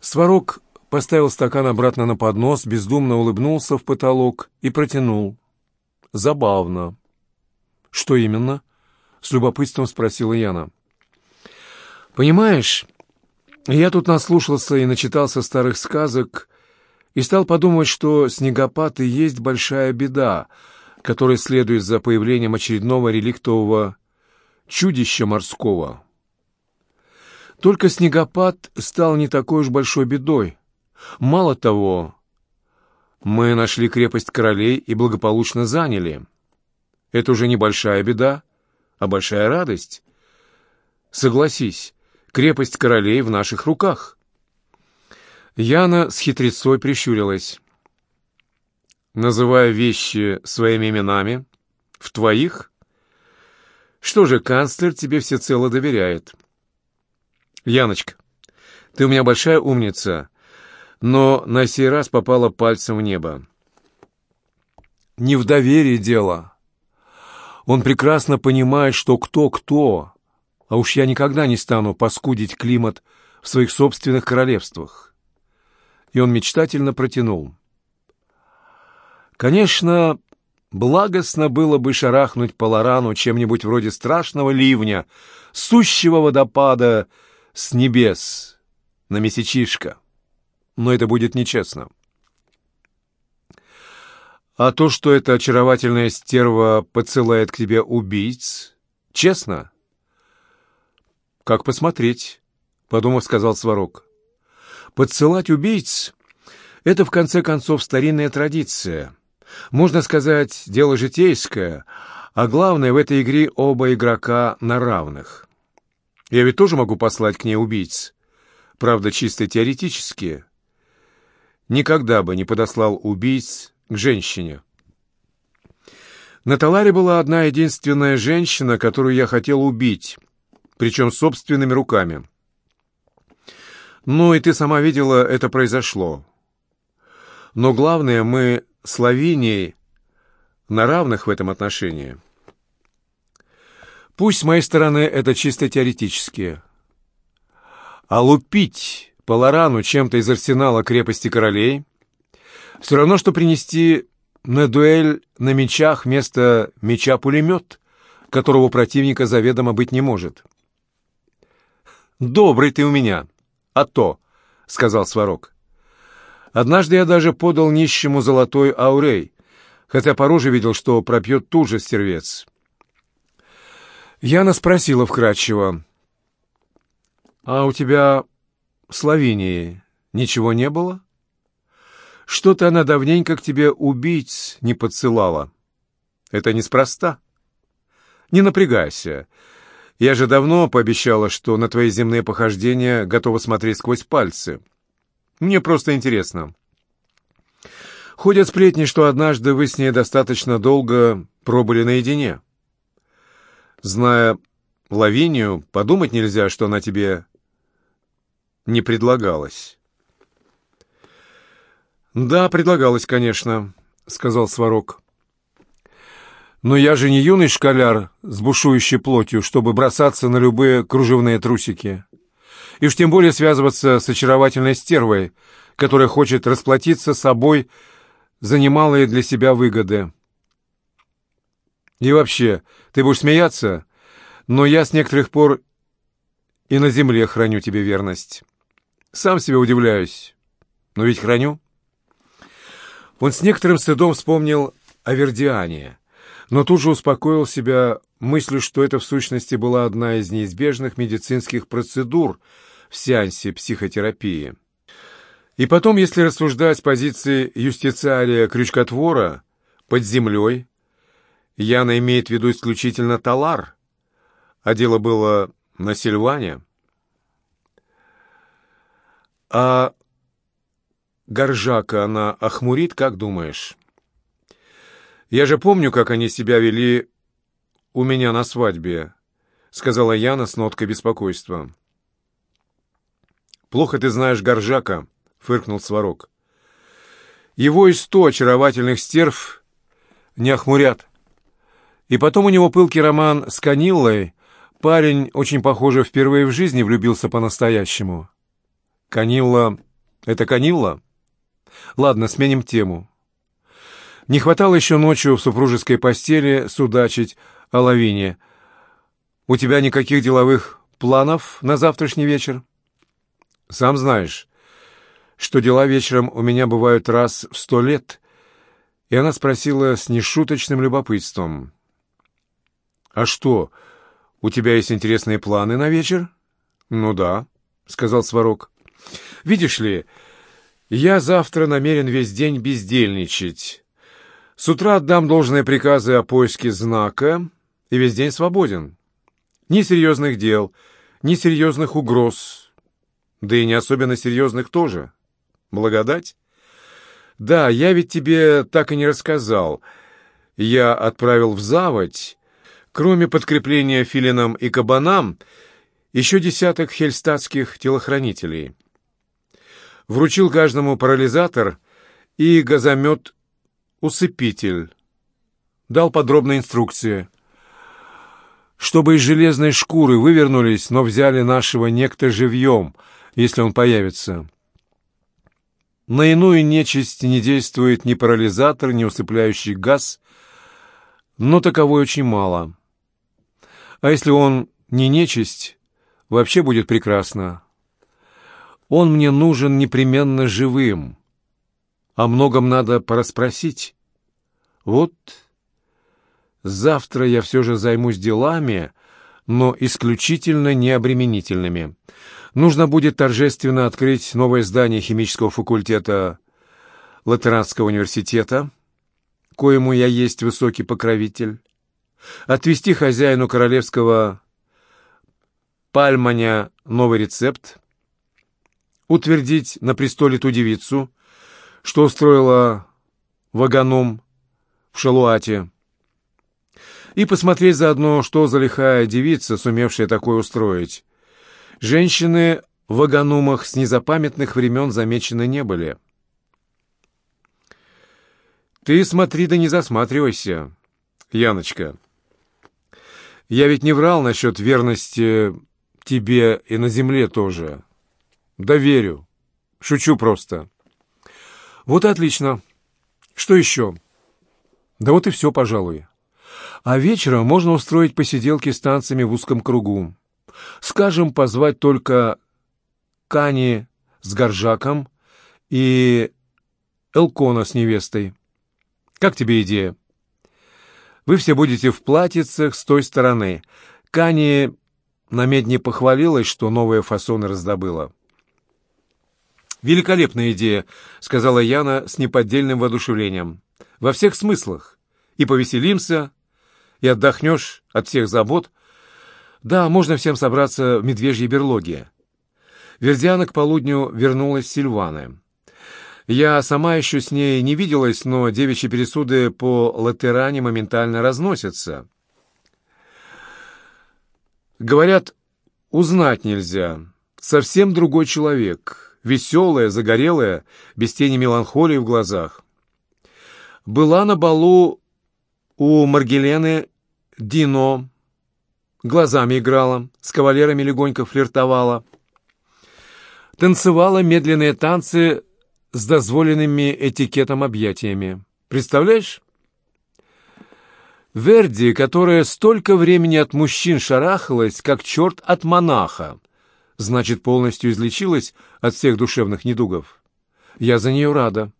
Сварог поставил стакан обратно на поднос, бездумно улыбнулся в потолок и протянул. «Забавно». «Что именно?» — с любопытством спросила Яна. «Понимаешь, я тут наслушался и начитался старых сказок и стал подумать, что снегопад и есть большая беда, которая следует за появлением очередного реликтового чудища морского». Только снегопад стал не такой уж большой бедой. Мало того, мы нашли крепость королей и благополучно заняли. Это уже не большая беда, а большая радость. Согласись, крепость королей в наших руках. Яна с хитрецой прищурилась. Называя вещи своими именами, в твоих? Что же, канцлер тебе всецело доверяет. Яночка, ты у меня большая умница, но на сей раз попала пальцем в небо. Не в доверии дело. Он прекрасно понимает, что кто-кто, а уж я никогда не стану паскудить климат в своих собственных королевствах. И он мечтательно протянул. Конечно, благостно было бы шарахнуть по Лорану чем-нибудь вроде страшного ливня, сущего водопада с небес на месячишко но это будет нечестно. А то, что эта очаровательная стерва подсылает к тебе убийц, честно? Как посмотреть, подумав, сказал Сварог. Подсылать убийц — это, в конце концов, старинная традиция. Можно сказать, дело житейское, а главное, в этой игре оба игрока на равных. Я ведь тоже могу послать к ней убийц. Правда, чисто теоретически — никогда бы не подослал убийц к женщине. На Таларе была одна единственная женщина, которую я хотел убить, причем собственными руками. Ну и ты сама видела, это произошло. Но главное, мы с Лавинией на равных в этом отношении. Пусть с моей стороны это чисто теоретически. А лупить по Лорану чем-то из арсенала крепости королей, все равно, что принести на дуэль на мечах вместо меча пулемет, которого противника заведомо быть не может. «Добрый ты у меня, а то», — сказал Сварог. Однажды я даже подал нищему золотой аурей, хотя по роже видел, что пропьет тут же стервец. Яна спросила вкратчиво, «А у тебя с Лавинией ничего не было? Что-то она давненько к тебе убить не подсылала. Это неспроста. Не напрягайся. Я же давно пообещала, что на твои земные похождения готова смотреть сквозь пальцы». Мне просто интересно. Ходят сплетни, что однажды вы с ней достаточно долго пробыли наедине. Зная Лавинию, подумать нельзя, что она тебе не предлагалась. «Да, предлагалась, конечно», — сказал Сварог. «Но я же не юный школяр с бушующей плотью, чтобы бросаться на любые кружевные трусики и уж тем более связываться с очаровательной стервой, которая хочет расплатиться собой за немалые для себя выгоды. И вообще, ты будешь смеяться, но я с некоторых пор и на земле храню тебе верность. Сам себе удивляюсь, но ведь храню. Он с некоторым стыдом вспомнил о Вердиане, но тут же успокоил себя мыслью, что это в сущности была одна из неизбежных медицинских процедур — в сеансе психотерапии. И потом, если рассуждать с позиции юстициария-крючкотвора, под землей, Яна имеет в виду исключительно Талар, а дело было на Сильване. А Горжака она охмурит, как думаешь? Я же помню, как они себя вели у меня на свадьбе, сказала Яна с ноткой беспокойства. «Плохо ты знаешь Горжака», — фыркнул Сварог. «Его и сто очаровательных стерв не охмурят. И потом у него пылкий роман с Каниллой. Парень, очень похоже, впервые в жизни влюбился по-настоящему. Канилла — это Канилла? Ладно, сменим тему. Не хватало еще ночью в супружеской постели судачить о лавине. У тебя никаких деловых планов на завтрашний вечер?» Сам знаешь, что дела вечером у меня бывают раз в сто лет. И она спросила с нешуточным любопытством. «А что, у тебя есть интересные планы на вечер?» «Ну да», — сказал Сварог. «Видишь ли, я завтра намерен весь день бездельничать. С утра отдам должные приказы о поиске знака и весь день свободен. Ни серьезных дел, ни серьезных угроз» Да и не особенно серьезных тоже. Благодать? Да, я ведь тебе так и не рассказал. Я отправил в заводь, кроме подкрепления филинам и кабанам, еще десяток хельстатских телохранителей. Вручил каждому парализатор и газомет-усыпитель. Дал подробные инструкции. Чтобы из железной шкуры вывернулись, но взяли нашего некто живьем — если он появится. На иную нечисть не действует ни парализатор, ни усыпляющий газ, но таковой очень мало. А если он не нечисть, вообще будет прекрасно. Он мне нужен непременно живым. О многом надо порасспросить. Вот завтра я все же займусь делами, но исключительно необременительными. Нужно будет торжественно открыть новое здание химического факультета Латеранского университета, коему я есть высокий покровитель, отвести хозяину королевского пальманя новый рецепт, утвердить на престоле ту девицу, что устроила ваганом в Шалуате, и посмотреть заодно, что за лихая девица, сумевшая такое устроить, Женщины в Аганумах с незапамятных времен замечены не были. «Ты смотри да не засматривайся, Яночка. Я ведь не врал насчет верности тебе и на земле тоже. Да верю. Шучу просто. Вот отлично. Что еще? Да вот и все, пожалуй. А вечером можно устроить посиделки с танцами в узком кругу. Скажем, позвать только Кани с Горжаком и Элкона с невестой. Как тебе идея? Вы все будете в платьицах с той стороны. Кани на медне похвалилась, что новые фасоны раздобыла. «Великолепная идея», — сказала Яна с неподдельным воодушевлением. «Во всех смыслах. И повеселимся, и отдохнешь от всех забот. Да, можно всем собраться в медвежьей берлоге». Вердиана к полудню вернулась с Сильваны. Я сама еще с ней не виделась, но девичьи пересуды по латеране моментально разносятся. Говорят, узнать нельзя. Совсем другой человек. Веселая, загорелая, без тени меланхолии в глазах. Была на балу у Маргелены Дино. Глазами играла, с кавалерами легонько флиртовала. Танцевала медленные танцы с дозволенными этикетом объятиями. Представляешь? Верди, которая столько времени от мужчин шарахалась, как черт от монаха, значит, полностью излечилась от всех душевных недугов. Я за нее рада.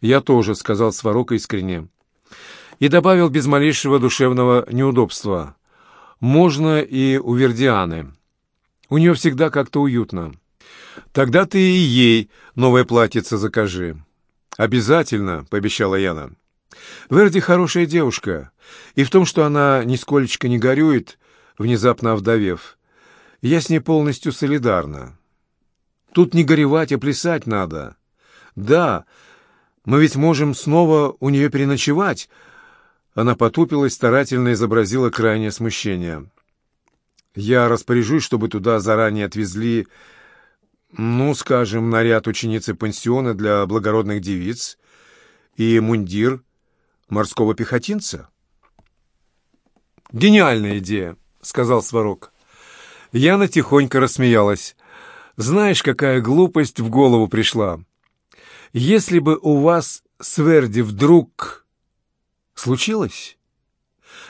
Я тоже, — сказал Сварог искренне. И добавил без малейшего душевного неудобства. Можно и у Вердианы. У нее всегда как-то уютно. Тогда ты и ей новое платьице закажи. Обязательно, — пообещала Яна. Верди хорошая девушка, и в том, что она нисколечко не горюет, внезапно овдовев, я с ней полностью солидарна. Тут не горевать, а плясать надо. Да, мы ведь можем снова у нее переночевать. Она потупилась, старательно изобразила крайнее смущение. Я распоряжусь, чтобы туда заранее отвезли, ну, скажем, наряд ученицы пансиона для благородных девиц и мундир морского пехотинца? «Гениальная идея», — сказал Сварог. Яна тихонько рассмеялась. «Знаешь, какая глупость в голову пришла? Если бы у вас с Верди вдруг случилось,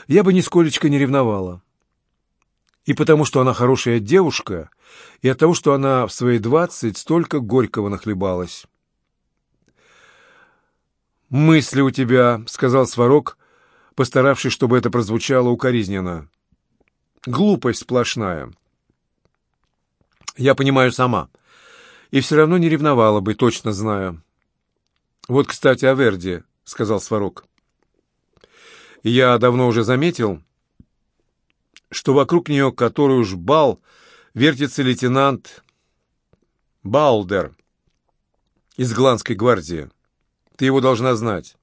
я бы нисколечко не ревновала. И потому, что она хорошая девушка, и от того, что она в свои двадцать столько горького нахлебалась». «Мысли у тебя», — сказал Сварог, постаравшись, чтобы это прозвучало укоризненно. «Глупость сплошная». «Я понимаю сама. И все равно не ревновала бы, точно знаю». «Вот, кстати, о Верде», — сказал Сварог. «Я давно уже заметил, что вокруг нее, который уж бал, вертится лейтенант Балдер из Гланской гвардии». Ты его должна знать.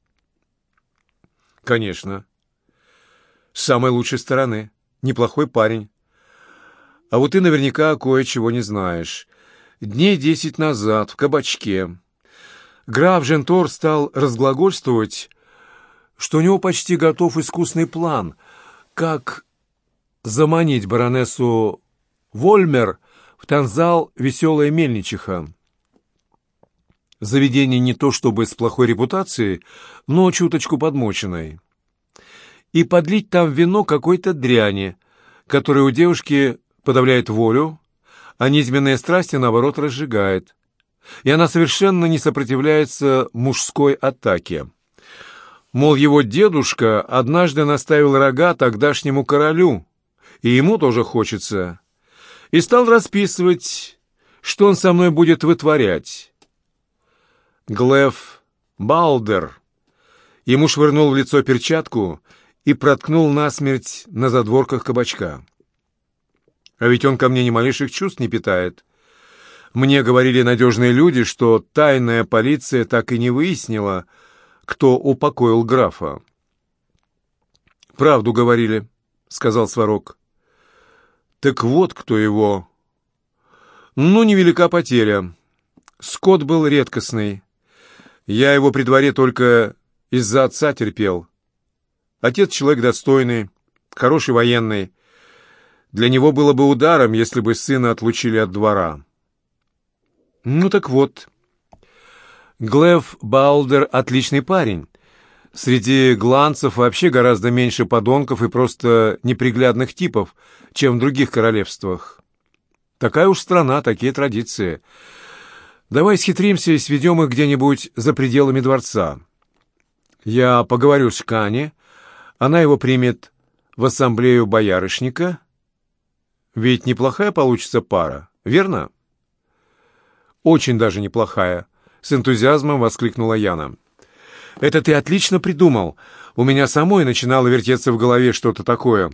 Конечно. С самой лучшей стороны. Неплохой парень. А вот ты наверняка кое-чего не знаешь. Дней десять назад в кабачке граф Жентор стал разглагольствовать, что у него почти готов искусный план, как заманить баронессу Вольмер в танзал «Веселая мельничиха». Заведение не то чтобы с плохой репутацией, но чуточку подмоченной. И подлить там вино какой-то дряни, которая у девушки подавляет волю, а низменные страсти, наоборот, разжигает. И она совершенно не сопротивляется мужской атаке. Мол, его дедушка однажды наставил рога тогдашнему королю, и ему тоже хочется. И стал расписывать, что он со мной будет вытворять. Глеф Балдер. Ему швырнул в лицо перчатку и проткнул насмерть на задворках кабачка. А ведь он ко мне ни малейших чувств не питает. Мне говорили надежные люди, что тайная полиция так и не выяснила, кто упокоил графа. «Правду говорили», — сказал Сварог. «Так вот кто его...» «Ну, невелика потеря. Скот был редкостный. Я его при дворе только из-за отца терпел. Отец человек достойный, хороший военный. Для него было бы ударом, если бы сына отлучили от двора. Ну так вот, Глев Балдер — отличный парень. Среди гланцев вообще гораздо меньше подонков и просто неприглядных типов, чем в других королевствах. Такая уж страна, такие традиции — Давай схитримся и сведем их где-нибудь за пределами дворца. Я поговорю с Кани, она его примет в ассамблею боярышника. Ведь неплохая получится пара, верно? Очень даже неплохая, с энтузиазмом воскликнула Яна. Это ты отлично придумал. У меня самой начинало вертеться в голове что-то такое.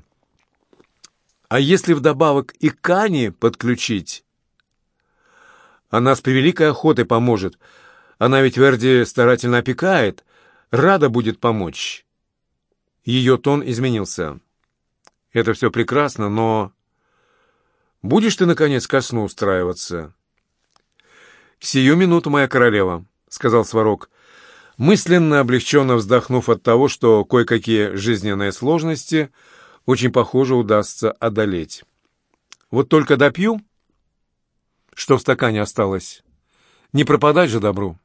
А если вдобавок и Кани подключить? Она с превеликой охотой поможет. Она ведь Верди старательно опекает. Рада будет помочь. Ее тон изменился. Это все прекрасно, но... Будешь ты, наконец, ко сну устраиваться? «Сию минуту, моя королева», — сказал Сварог, мысленно облегченно вздохнув от того, что кое-какие жизненные сложности очень похоже удастся одолеть. «Вот только допью...» что в стакане осталось. Не пропадать же добру.